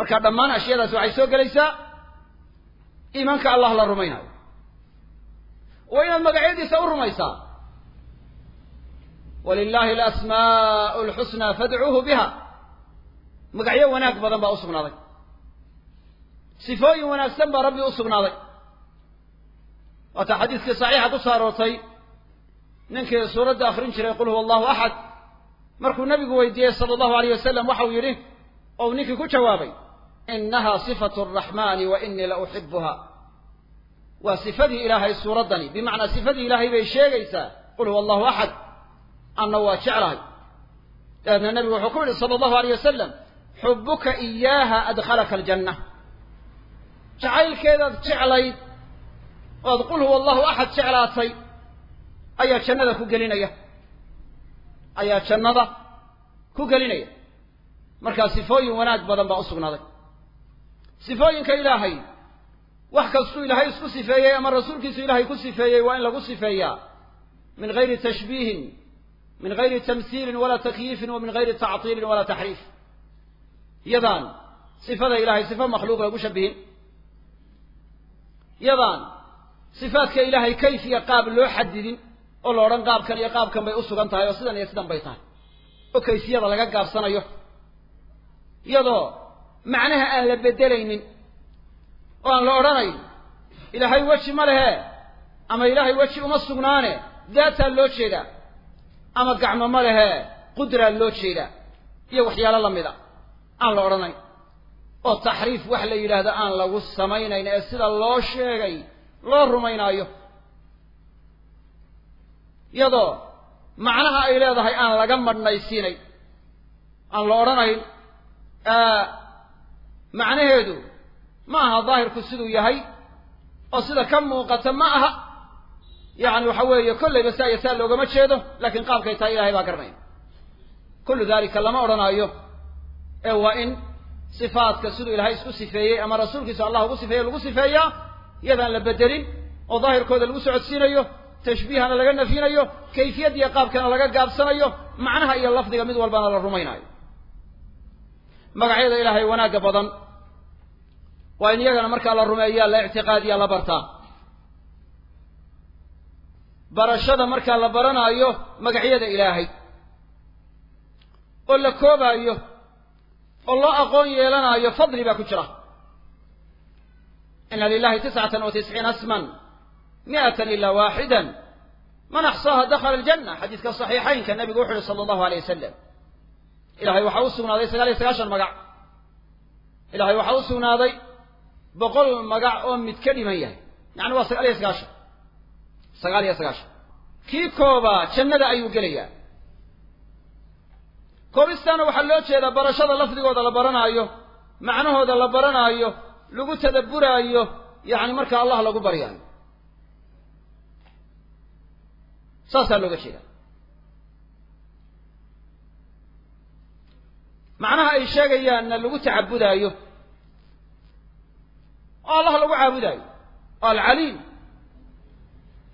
marka dhammaan ashyaadaasi waxay soo gelaysaa iimaanka allah la rumaynayo waa inaad magacyadiisa u rumaysaa. Walilahi alasmaa'u alxusnaa fadcuuhu biha. Magacyo wanaag badan baa u sugnaaday. Sifooyin wanaagsan baa rabbi u sugnaaday. Waata xadiiskii saxiixa ku soo aroortay. Ninkii suuradda akrin jiray qul huwa allahu axad markuu nabigu weydiiyey sala allahu alayh wasalam waxau yidhi ou ninkii ku jawaabay inaha sifatu araxmaani wa inii la uxibuha waa sifadii ilaahay suuraddani bimacnaa sifadii ilaahay bay sheegaysaa qul huwa allahu axad anna waa jeclahay dabeedna nebigu wuxuu ku yidhi sala allahu alayh wasalam xubuka iyaaha adkhalaka aljanna jacaylkeedaad jeclayd oad qul huwa allahu axad jeclaatay ayaa jannada ku gelinaya ayaa jannada ku gelinaya markaa sifooyin wanaag badan baa u sugnaaday sifooyinka ilaahay. Wax kastuu ilaahay isku sifeeyey ama rasuulkiisu ilaahay ku sifeeyey waa in lagu sifeeyaa min gayri tashbiihin min gayri tamhiilin walaa takyiifin wa min gayri tactiilin walaa taxriif. Yadaan sifada ilahay sifa makhluuq lagu shabihin yadaan sifaadka ilaahay kayfiya qaab loo xadidin oo la odhan qaabkan iyo qaabkan bay u sugan tahay oo sidan iyo sidan bay tahay. Oo kayfiyada laga gaabsanayo. Iyadoo macnaha aan la bedelaynin oo aan la odhanayn ilaahay weji ma lehe ama ilaahay weji uma sugnaane daataa loo jeedaa ama gacmo ma lehe qudraa loo jeedaa iyo waxyaalo la mida aan la odhanayn. Oo taxriif wax la yidhaahdo aan lagu samaynayn ee sida loo sheegay loo rumaynaayo. Iyadoo macnaha ay leedahay aan laga madhnaysiinay aan la odhanayn macnaheedu ma aha daahirku siduu yahay oo sida ka muuqata ma aha. Yacni waxa weeye kollayba saa iyo saa loogama jeedo laakiin qaabkay tahay ilahay baa garanaya kullu dalika lama odhanaayo. Ee waa in sifaadka siduu ilaahay isku sifeeyey ama rasuulkiisu allah ugu sifeeyey lagu sifeeyaa iyadaan la bedelin oo daahirkooda lagu socodsiinayo tashbiihana laga nafyinayo kayfiyadiiyo qaabkana laga gaabsanayo macnaha iyo lafdiga mid walbana la rumaynaayo magacyada ilaahay wanaagga badan. Waa in iyagana markaa la rumeeyaa la ictiqaadiya la bartaa barashada markaa la baranaayo magacyada ilaahay. Oo la koobaayo oo loo aqoon yeelanaayo fadli baa ku jira. Ina lilahi tiscatan wa tisciina asman mi'atan ila waaxidan man axsaaha dakhala aljanna xadiiska saxiixaynka nabigu wuxu uhi sala allahu alay wasalam ilahay waxaa u sugnaaday sagaal iyo sagaashan magac. Ilahay waxaa u sugnaaday boqol magac oo mid ka dhiman yahay. Yacni waa sagaal iyo sagaashan. Sagaal iyo sagaashan. Kii koobaa jannada ayuu gelayaa. Koobistaana waxaa loo jeedaa barashada lafdigooda la baranaayo macnahooda la baranaayo lagu tadabburaayo yacni marka allah lagu baryaayo saasaa looga jeedaa macnaha ay sheegayaanna lagu tacabudaayo. Oo allah lagu caabudaayo. Alcaliim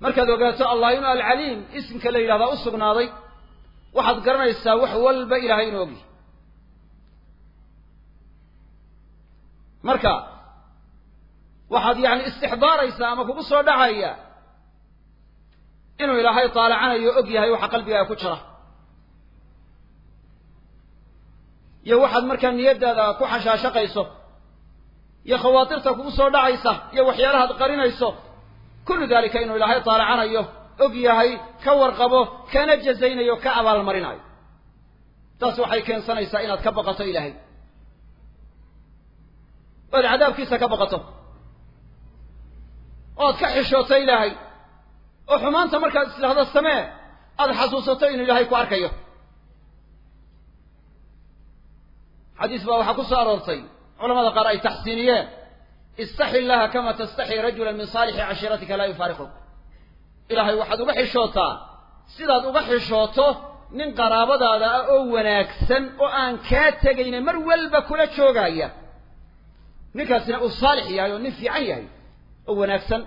markaad ogaato allah inuu alcaliim isimka la yidhahdaa u sugnaaday waxaad garanaysaa wax walba ilaahay inuu ogyahy marka waxaad yacni istixdaaraysaa ama kugu soo dhacaya inuu ilaahay taalacanayo og yahay waxa qalbigaaga ku jira iyo waxaad markaa niyaddaada ku xashaashaqayso iyo khawaatirta kugu soo dhacaysa iyo waxyaalahaad qarinayso kullu dalika inuu ilaahay taalacanayo og yahay ka warqabo kana jazaynayo ka abaalmarinayo. Taas waxay keensanaysaa inaad ka baqato ilaahay. Oad cadaabkiisa ka baqato. Oad ka xishooto ilaahay. Oo xumaanta markaad islahdo samee aada xasuusato inuu ilaahay ku arkayo xadiis baa waxaa ku soo aroortay. Culamada qaar ay taxsiiniyeen. Istaxi illaha kama tastaxi rajula min saalixi cashiiratika laa yufaariquk ilaahay waxaad uga xishootaa. Sidaad uga xishooto nin qaraabadaada ah oo wanaagsan oo aan kaa tegayna mar walba kula joogaya ninkaasina uu saalix yahay oo nin fiican yahay oo wanaagsan.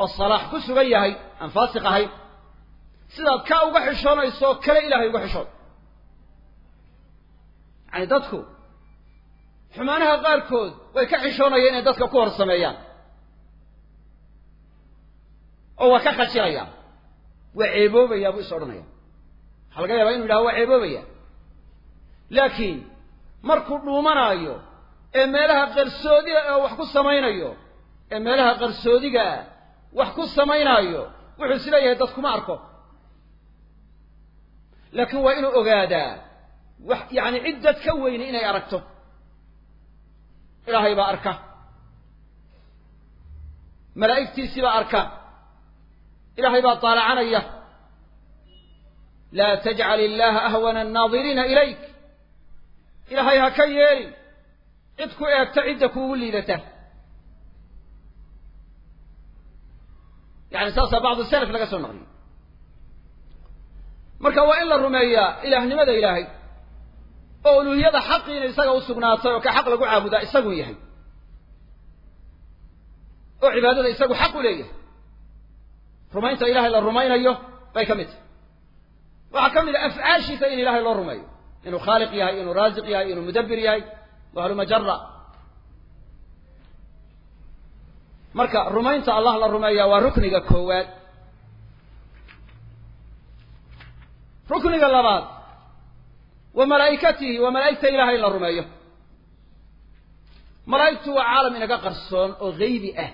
Oo salaax ku sugan yahay aan faasiq ahayn. Sidaad kaa uga xishoonayso oo kale ilahay uga xishood yacani dadku xumaanaha qaarkood way ka xishoonayaan inay dadka ku hor sameeyaan oo waa ka khajiraya waa ceeboobaya buu is odhanaya waxaa laga yaabaa inu yidhaha waa ceeboobaya laakiin markuu dhuumanaayo ee meelaha qarsoodiga oo wax ku samaynayo ee meelaha qarsoodigaa wax ku samaynaayo wuxuu is leeyahay dad kuma arko. Laakiin waa inuu ogaadaa wax yacni cid dad ka weyni inay aragto. Ilaahay baa arka. Malaa'igtiisii baa arka. Ilaahay baa taalacanaya laa tajcal illaha ahwana annaadiriina ilayk. Ilaahay ha ka yeelin cid ku eegta cidda kuugu liidata. Yani saasaa bacdu salaf laga soo naqliyay marka waa in la rumeeyaa ilaahnimada ilaahay oo uluuhiyada xaqiina isaga sugnaatay oo ka xaq lagu caabudaa isagu yahay. Oo cibaadada isagu xaq u leeyahay. Rumaynta ilahay la rumaynayo bay ka mid tahay. Waxaa ka mid a afcaashiisa in ilahay loo rumeeyo. Inuu khaaliq yahay inuu raasiq yahay inuu mudabbir yahay. Wahlumajara marka rumaynta allah la rumeeyaa waa rukniga koowaad. Rukniga labaad wa malaa'ikatihi waa malaa'igta ilahay in la rumeeyo. Malaa'igtu waa caalam inaga qarsoon oo geybi ah.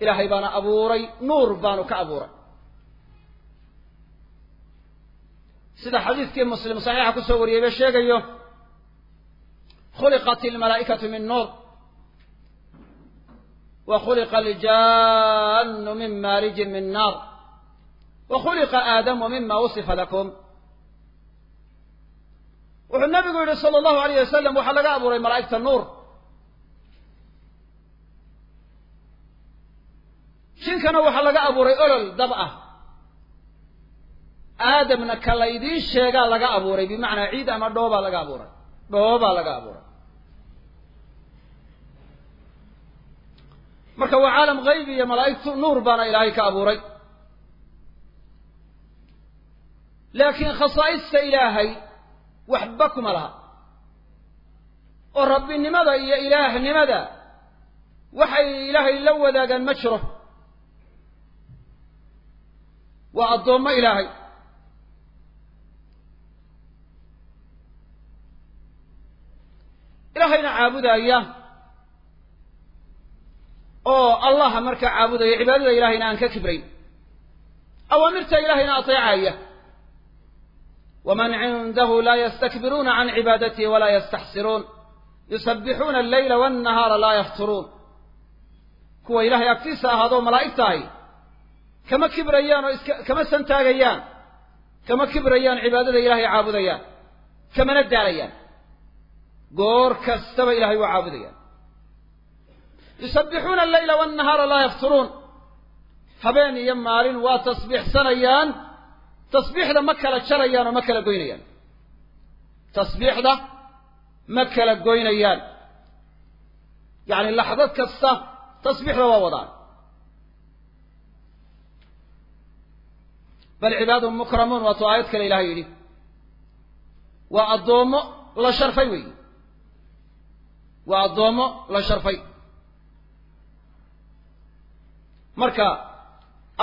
Ilaahay baana abuuray nuur baanu ka abuuray. Sida xadiidkii muslim saxiixa ku soo wariyey ba sheegayo khuliqat almalaa'ikatu min nuur. Wa khuliqa aljannu min maarijin min naar. Wa khuliqa aadamu mima wusifa lakum wuxuu nabigu yihi sala allahu alayh wasalam waxaa laga abuuray malaa'igta nuur. Jinkana waxaa laga abuuray olol dab ah. Aadamna ka laydiin sheegaa laga abuuray bimacnaa ciid ama dhoobaa laga abuuray. Dhoobaa laga abuuray. Marka waa caalam haybi iyo malaa'igtu nuur baana ilaahay ka abuuray. Laakiin khasaa'ista ilaahay waxba kuma laha. oo rabbinimada iyo ilaahnimada waxay ilaahay la wadaagaan ma jiro. waa addoommo ilaahay. ilaahayna caabudaya oo allaha markaa caabudaya cibaadada ilahayna aan ka kibrayn. Awaamirta ilahayna ateecaya waman cindahu laa yastakbiruuna can cibaadatihi walaa yastaxsiruun yusabbixuuna alleyla wannahaara laa yafturuun kuwa ilahay agtiisa ahaadoo malaa'igta ahy kama kibrayaan oo iska kama santaagayaan kama kibrayaan cibaadada ilahay caabudayaan kamana daalayaan goor kastaba ilahay waa caabudayaan yusabbixuuna alleyla wannahaara laa yafturuun habeen iyo maalin waa tasbiixsanayaan tasbiixda ma kala jarayaan oo ma kala goynayaan. Tasbiixda ma kala goynayaan. Yacni laxdad kasta tasbiixda waa wadaan. Bal cibaadun mukramuun waatuu aayad kale ilahay yidhi waa addoommo la sharfay weyi waa addoommo la sharfay. Marka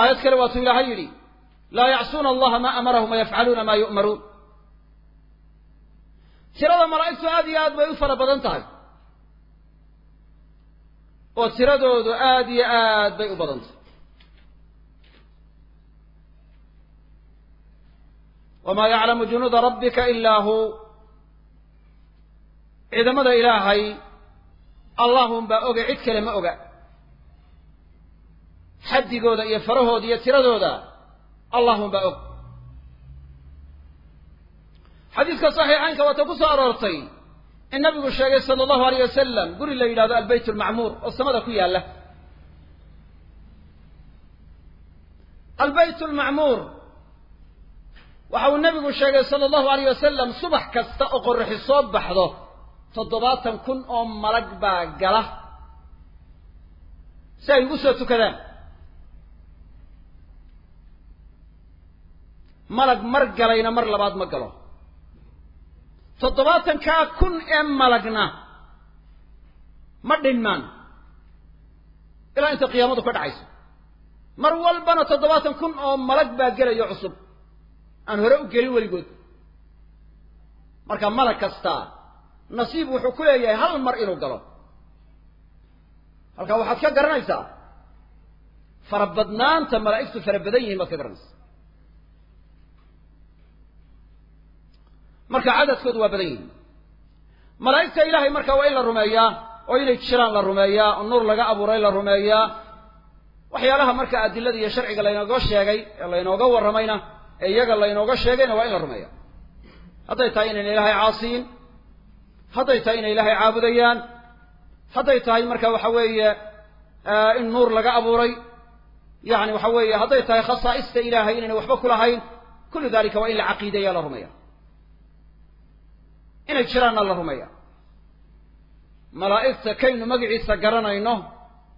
aayad kale waatuu ilaahay yidhi laa yacsuuna allaha maa amarahum wayafcaluuna maa yu'maruun tirada malaa'igtu aad iyo aad bay u fara badan tahay oo tiradoodu aad iyo aad bay u badan tahay wamaa yaclamu junuuda rabbika ilaa hu ciidamada ilaahay allahun baa oga cid kale ma oga xaddigooda iyo farahooda iyo tiradooda allahun baa og. Xadiidka saxiixaynka waata ku soo aroortay in nabigu sheegay sala allahu alayh wasalam guri la yidhahdo albeyt almacmuur oo samada ku yaalla. Albeyt almacmuur waxa uu nabigu sheegay sala allahu alayh wasalam subax kasta oo qorraxi soo baxdo toddobaatan kun oo malag baa gala. Si ay ugu soo tukadaan malag mar galayna mar labaad ma galo. Toddobaatankaa kun ee malagna ma dhinmaan ilaa inta qiyaamadu ka dhacayso. Mar walbana toddobaatan kun oo malag baa gelayo cusub. Aan hore u gelin weligood. Marka malag kastaa nasiib wuxuu ku leeyahay hal mar inuu galo. Halkaa waxaad ka garanaysaa farabadnaanta malaa'igtu fara badan yihiin baad ka garanaysaa marka cadadkoodu waa badan yihiin. Malaa'igta ilaahay marka waa in la rumeeyaa oo inay jiraan la rumeeyaa oo nuur laga abuuray la rumeeyaa waxyaalaha marka adilada iyo sharciga laynooga sheegay ee laynooga warramayna ee iyaga laynooga sheegayna waa in la rumeeya. Hadday tahay inayna ilaahay caasiyin hadday tahay inay ilaahay caabudayaan hadday tahay marka waxa weeye in nuur laga abuuray. Yani waxa weeye hadday tahay khasaa'ista ilaahay inayna waxba ku lahayn kullu dalika waa in la caqiideeya la rumeeya inay jiraanna la rumeeya. Malaa'igta kaynu magaciisa garanayno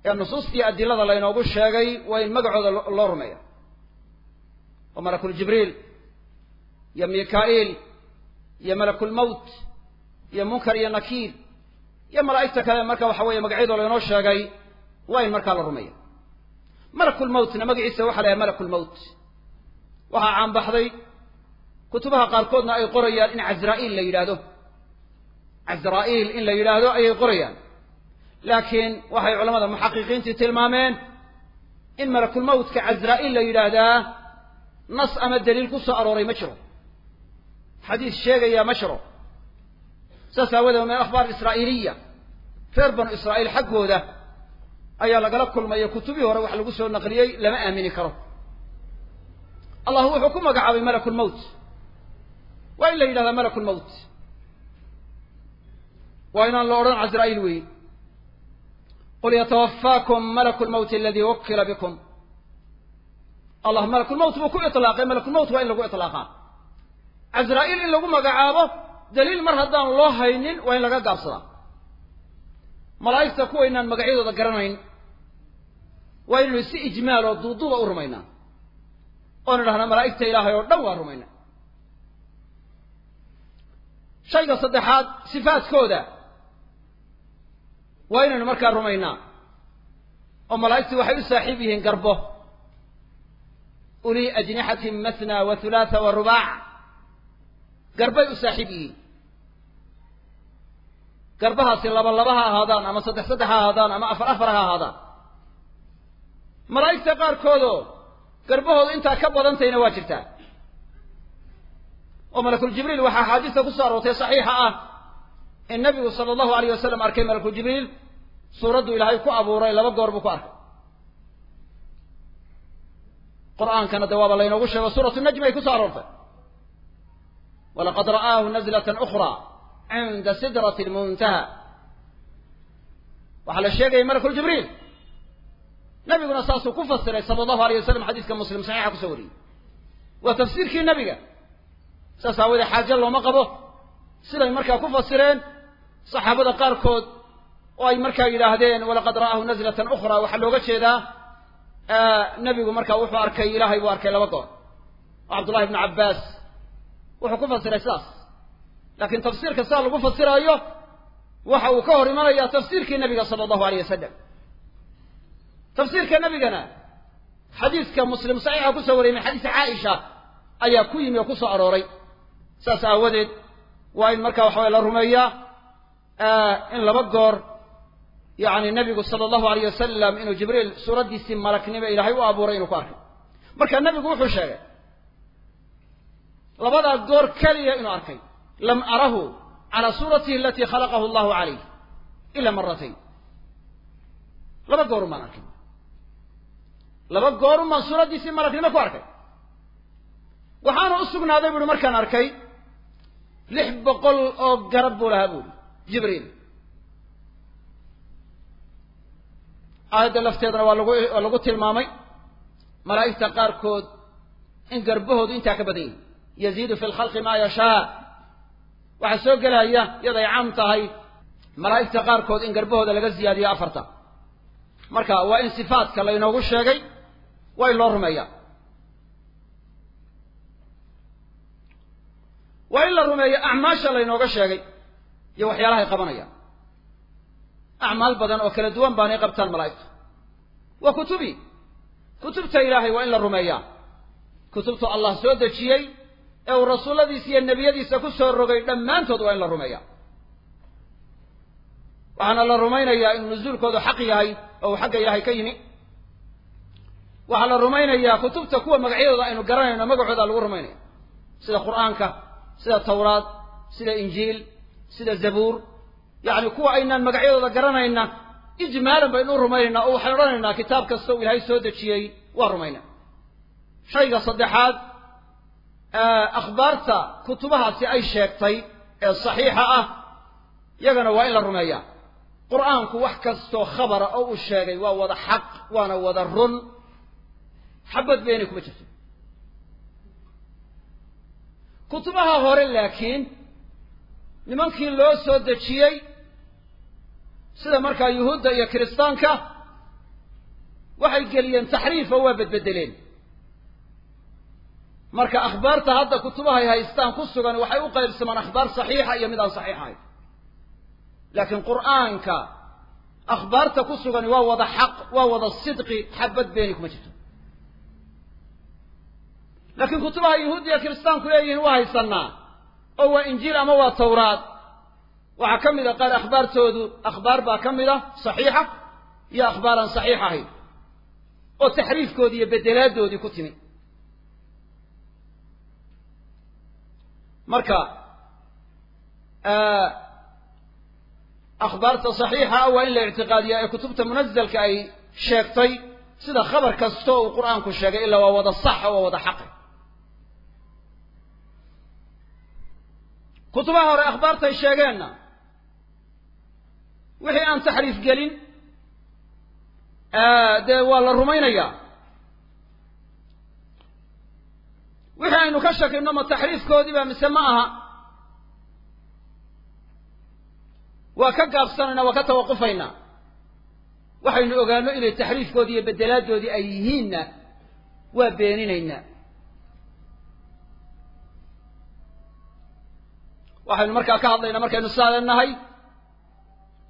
ee nusuustii adilada laynoogu sheegay waa in magacooda loo rumeeya. Oo malakuljibriil iyo mikaa'iil iyo malakulmowt iyo munkar iyo nakiir iyo malaa'igta kale marka waxa weeye magacyadoo laynoo sheegay waa in markaa la rumeeya. Malakulmowtna magaciisa waxa la yahay malakulmowt waxaa caanbaxday kutubaha qaarkoodna ay qorayaan in cazraa'iil la yidhaahdo cazraa'iil in la yidhaahdo ayay qorayaan. Laakiin waxay culamada muxaqiqiintii tilmaameen in malakulmowtka cazraa'iil la yidhaahdaa nas ama daliil ku soo arooray ma jiro. Xadiis sheegaya ma jiro. Saas aawadeed min akhbaar israa'iiliya. Reer banu israa'iil xaggooda ayaa lagala kulmaya kutubihii hore wax lagu soo naqliyey lama aamini karo. Allah wuxuu ku magacaabay malakulmowt waa in la yidhahdaa malakulmowt waa inaan la odhan cazraa'iil weeye. Qul yatawafaakum malaku lmowti aladii wukila bikum. Allah malakulmowt buu ku itlaaqay malakulmowt waa in lagu itlaaqaa. Cazraa'iil in lagu magacaabo daliil mar haddaan loo haynin waa in laga gaabsadaa. Malaa'igta kuwaynaan magacyadooda garanayn waa inaynu si ijmaal oo duuduuba u rumaynaa. Oon idhahnaa malaa'igta ilaahay oo dhan waa rumaynaa. Shayga saddexaad sifaadkooda waa inaynu markaa rumaynaa. oo malaa'igtu waxay u saaxiib yihiin garbo. ulii ajnixatin mathna wa hulaatha wa rubaac. garbay u saaxiib yihiin. garbahaasi laba laba ha ahaadaan ama saddex saddex ha ahaadaan ama afar afar ha ahaadaan. malaa'igta qaarkoodoo garbahoodu intaa ka badantayna waa jirtaa. oo malakuljibriil waxaa axaadiista ku soo aroortay saxiixa ah in nabigu sala allahu alayh wasalam arkay malakuljibriil suuraddu ilaahay ku abuuray laba goor buu ku arkay. Qur'aankana de waaba laynoogu sheego suuratu najmi ay ku soo aroortay. Walaqad ra'aahu nazlatan ukhra cinda sidrati lmuntaha. Waxaa la sheegayay malakuljibriil nabiguna saasuu ku fasiray sala allahu alayh wasalam xadiiska muslim saxiixa ku soo wariyey. Waa tafsiirkii nebiga saas aawadee xaaje looma qabo. Siday markaa ku fasireen saxaabada qaarkood oo ay markaa yidhaahdeen walaqad ra'aahu nazlatan ukhra. Waxaa looga jeedaa nebigu markaa wuxuu arkay ilaahay buu arkay laba goor. Oo cabdullahi ibnu cabbaas wuxuu ku fasiray sidaas laakiin tafsiirka sidaa lagu fasiraayo waxa uu ka hor imanayaa tafsiirkii nebiga sala allahu alayh wasalam tafsiirka nebigana xadiiska muslim saxiixa ku soo wariyay min xadiisi caaisha ayaa ku yimi oo ku soo arooray. Saas aawadeed waa in markaa waxa weye la rumeeyaa in laba goor yacni nebigu sala allahu alayh wasalam inuu jibriil suuraddiisii malaknimo ilaahay u abuuray inuu ku arkay marka nebigu wuxuu sheegay labadaa goor keliya inuu arkay lam arahu calaa suuratihi alatii khalaqahu allahu calayh ila maratayn laba goorun baan arkay laba goorun baan suuraddiisii malaknimo ku arkay waxaana u sugnaaday buuhi markaan arkay lix boqol oo garab buu lahaa buuhi jibriil aayadda lafteedana waa lagu waa lagu tilmaamay. Malaa'igta qaarkood in garbahoodu intaa ka badan yihiin yaziidu fi lkhalqi maa yashaa. Waxaa soo gelaya iyaday caam tahay malaa'igta qaarkood in garbahooda laga ziyaadiyo afarta. Marka waa in sifaadka laynoogu sheegay waa in loo rumeeyaa. Waa in la rumeeyo acmaasha laynooga sheegay iyo waxyaalahay qabanayaan. Acmaal badan oo kala duwan baanay qabtaan malaa'igtu. Waa kutubi. Kutubta ilaahay waa in la rumeeyaa. Kutubtu allah soo dejiyey ee uu rasuulladiisa iyo nebiyadiisa ku soo rogay dhammaantood waa in la rumeeyaa. Waxaana la rumaynayaa inuu nusuulkoodu xaq yahay oo uu xagga ilaahay ka yimi. Waxaa la rumaynayaa kutubta kuwa magacyadooda aynu garanayno magacooda lagu rumaynaya. Sida qur'aanka sida tawraad sida injiil sida zabuur yacni kuwa aynaan magacyadooda garanayna ijmaalan baynu u rumaynaynaa oo waxaynu odhanaynaa kitaab kasta uu ilaahay soo dejiyey waa rumayna shayga saddexaad akhbaarta kutubahaasi ay sheegtay ee saxiixa ah yagana waa in la rumeeyaa. Qur'aanku wax kastoo khabara oo uu sheegay waa wada xaq waana wada run. Xabad beeni kuma jirto. Kutubaha hore laakiin nimankii loo soo dejiyey sida markaa yuhuudda iyo kiristaanka waxay geliyeen taxriif waa bedbedeleen marka akhbaarta hadda kutubahay haystaan ku sugan waxay u qaybsamaan akhbaar saxiixa iyo mid aan saxiix ahayn. Laakiin qur'aanka akhbaarta ku sugan waa wada xaq waa wada sidqi xabad beeni kuma jirto. Laakiin kutubaha yuhuud iyo kiristaanku leeyihiin waa haysanaa oo waa injiil ama waa tawraad. Waxaa ka mid a qaar akhbaartoodu akhbaar baa ka mid a saxiixa iyo akhbaar aan saxiix ahayn oo taxriifkoodii iyo bedelaaddoodii ku timi. Marka akhbaarta saxiixa ah waa in la ictiqaadiya ee kutubta munazalka ay sheegtay sida khabar kasta uu qur'aanku sheegay ilaa waa wada sax oo waa wada xaqi kutubaha hore akhbaartay sheegeenna. Wixii aan taxriif gelin dee waa la rumaynayaa wixii aynu ka shakino ma taxriifkoodiiba mise ma aha. Waa ka gaabsanaynaa waa ka tawaqufaynaa waxaynu ogaano inay taxriifkoodii iyo bedelaaddoodii ay yihiinna waa beeninaynaa waxaynu markaa ka hadlaynaa markaynu saaleenahay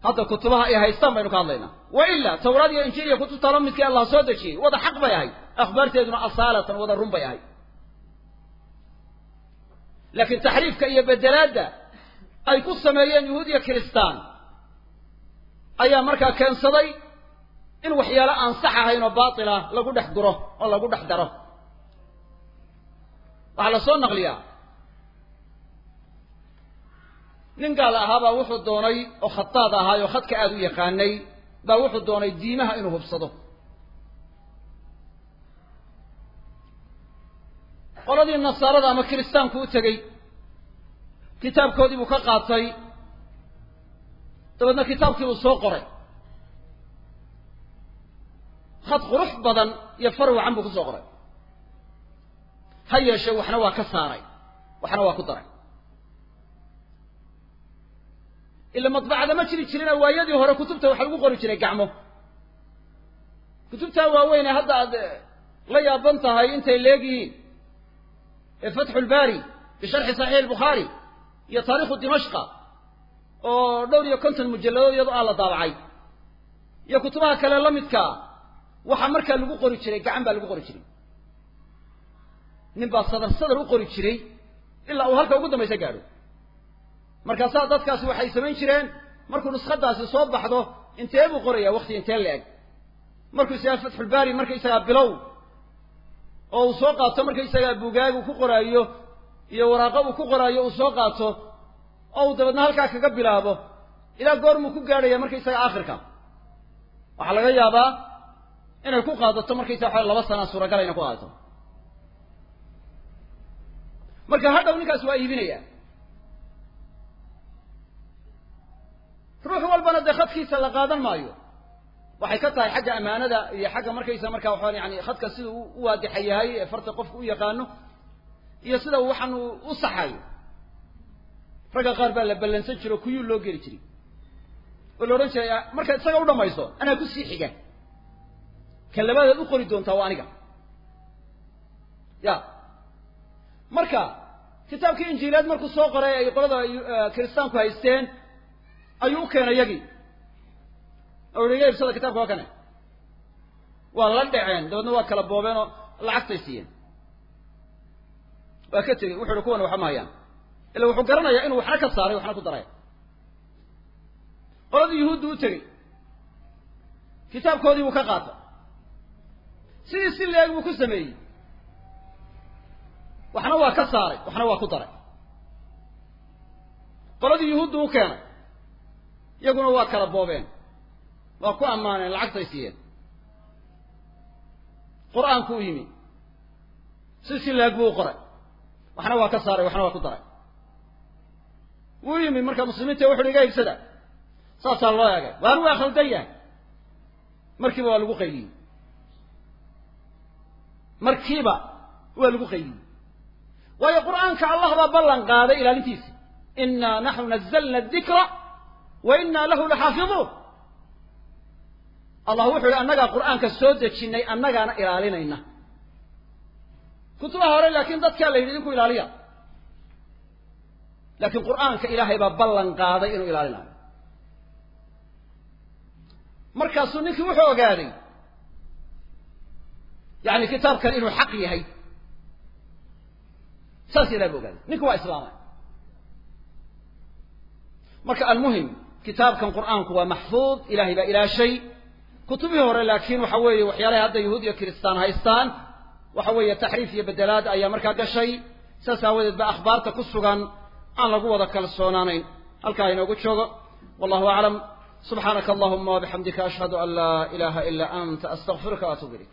hadda kutubaha ay haystaan baynu ka hadlaynaa wa ila tawraad iyo injiil iyo kutubta la midkii allah soo dejiyey wada xaq bay ahayd akhbaarteeduna asaalatan wada run bay ahayd. Laakiin taxriifka iyo bedelaadda ay ku sameeyeen yuhuud iyo kiristaan ayaa markaa keensaday in waxyaalo aan sax ahayn oo baatila lagu dhex guro oo lagu dhex daro. Waxaa la soo naqliyaa nin gaal ahaabaa wuxuu doonay oo khataad ahaay oo khadka aada u yaqaanay baa wuxuu doonay diimaha inuu hubsado. Qoladii nasaarada ama kiristaanku u tegey kitaabkoodii buu ka qaatay dabeedna kitaabkii uu soo qoray. Khad qurux badan iyo far wacan buu ku soo qoray. Ha yeeshee waxna waa ka saaray waxna waa ku daray ila madbacada ma jiri jirin awaayadii hore kutubta waxa lagu qori jiray gacmo. Kutubtaa waaweyne hadda aad la yaaban tahay intay leegyihiin ee fatxu lbaari bisharxi saxiix albukhaari iyo taarikhu dimashqa oo dhowr iyo konton mujalladood iyadoo aan la daabacay. Iyo kutubaha kale la midkaa waxaa markaa lagu qori jiray gacan baa lagu qori jiray. Nin baa sadar sadar u qori jiray ilaa uu halka ugu dambaysa gaadho markaasaa dadkaasi waxay samayn jireen markuu nuskhadaasi soo baxdo intee buu qorayaa wakti intee la eg. Markuu isagaa fatxulbaari markaysagaa bilow oo uu soo qaato markaysagaa bugaag uu ku qoraayo iyo waraaqo uu ku qoraayo uu soo qaato oo uu dabeedna halkaa kaga bilaabo ilaa goormuu ku gaadhaya markaysaga aakhirka. Waxaa laga yaabaa inay ku qaadato markaysaga waxa laba sana suuragala inay ku qaadato. Marka hadhow ninkaas waa iibinaya ruux walbana dee khadkiisa la qaadan maayo. Waxay ka tahay xagga amaanada iyo xagga markaysa markaa waxaa yani khadka sida u waadixa yahay ee farta qofku u yaqaano iyo sida waxaan u saxayo ragga qaar baa la ballansan jiro kuyuu loo geli jiray. Oo la odhan jiray markaad isaga u dhamayso anaa ku sii xiga ka labaadaad u qori doontaa waa aniga. Ya marka kitaabkii injiilaad markuu soo qoray ay qolada kiristaanku haysteen ayuu u keenay yagii. Oo iga ibsada kitabka waa kane. Waa la dhaceen dabeedna waa kala boobeen oo lacagtay siiyeen. Waa ka tegey wuxu uhi kuwan waxa ma hayaan. Ila wuxuu garanayaa inuu waxna ka saaray waxna ku daray. Qoladii yuhuuddu u tegey kitaabkoodii buu ka qaatay. Sidii si leeg buu ku sameeyey. Waxna waa ka saaray waxna waa ku daray. Qoladii yuhuuddu u keenay iyaguna waa kala boobeen. Waa ku ammaaneen lacagtay siiyeen. Qur'aanku u yimi. Si si leeg buu u qoray. Waxna waa ka saaray waxna waa ku daray. Wuu yimi marka muslimiinta wuxu iga iibsada. Saasaa loo eegay. Waar waa khaldan yahay. Markiiba waa lagu qayliyey. Markiiba waa lagu qayliyey. Waayo qur'aanka allah baa ballan qaaday ilaalintiisa. Inaa naxnu nazalna adikra wa lahu laxaafiduun allah wuxuu yihi annagaa qur'aanka soo dejinnay annagaana ilaalinayna. Kutubaha hore laakiin dadkaa la yidhi idinku ilaaliya. Laakiin qur'aanka ilaahay baa ballan qaaday inuu ilaalinayo markaasuu ninkii wuxuu ogaaday yani kitaabkan inuu xaq yahay. Saas ilahay bu ogaaday. Ninku waa islaamay. Marka almuhim kitaabkan qur'aanku waa maxfuud ilahay baa ilaashay. Kutubihii hore laakiin waxa weeye waxyaalahay hadda yahuud iyo kiristaan haystaan waxa weeye taxriif iyo bedelaad ayaa markaa gashay. Saas aawadeed ba akhbaarta ku sugan aan lagu wada kalsoonaanayn. Halkaa inoogu joogo. Wallahu aclam. Subxaanaka allahuma wabixamdika ashhadu an laa ilaha ila anta astaqfiruka waatuub ilayk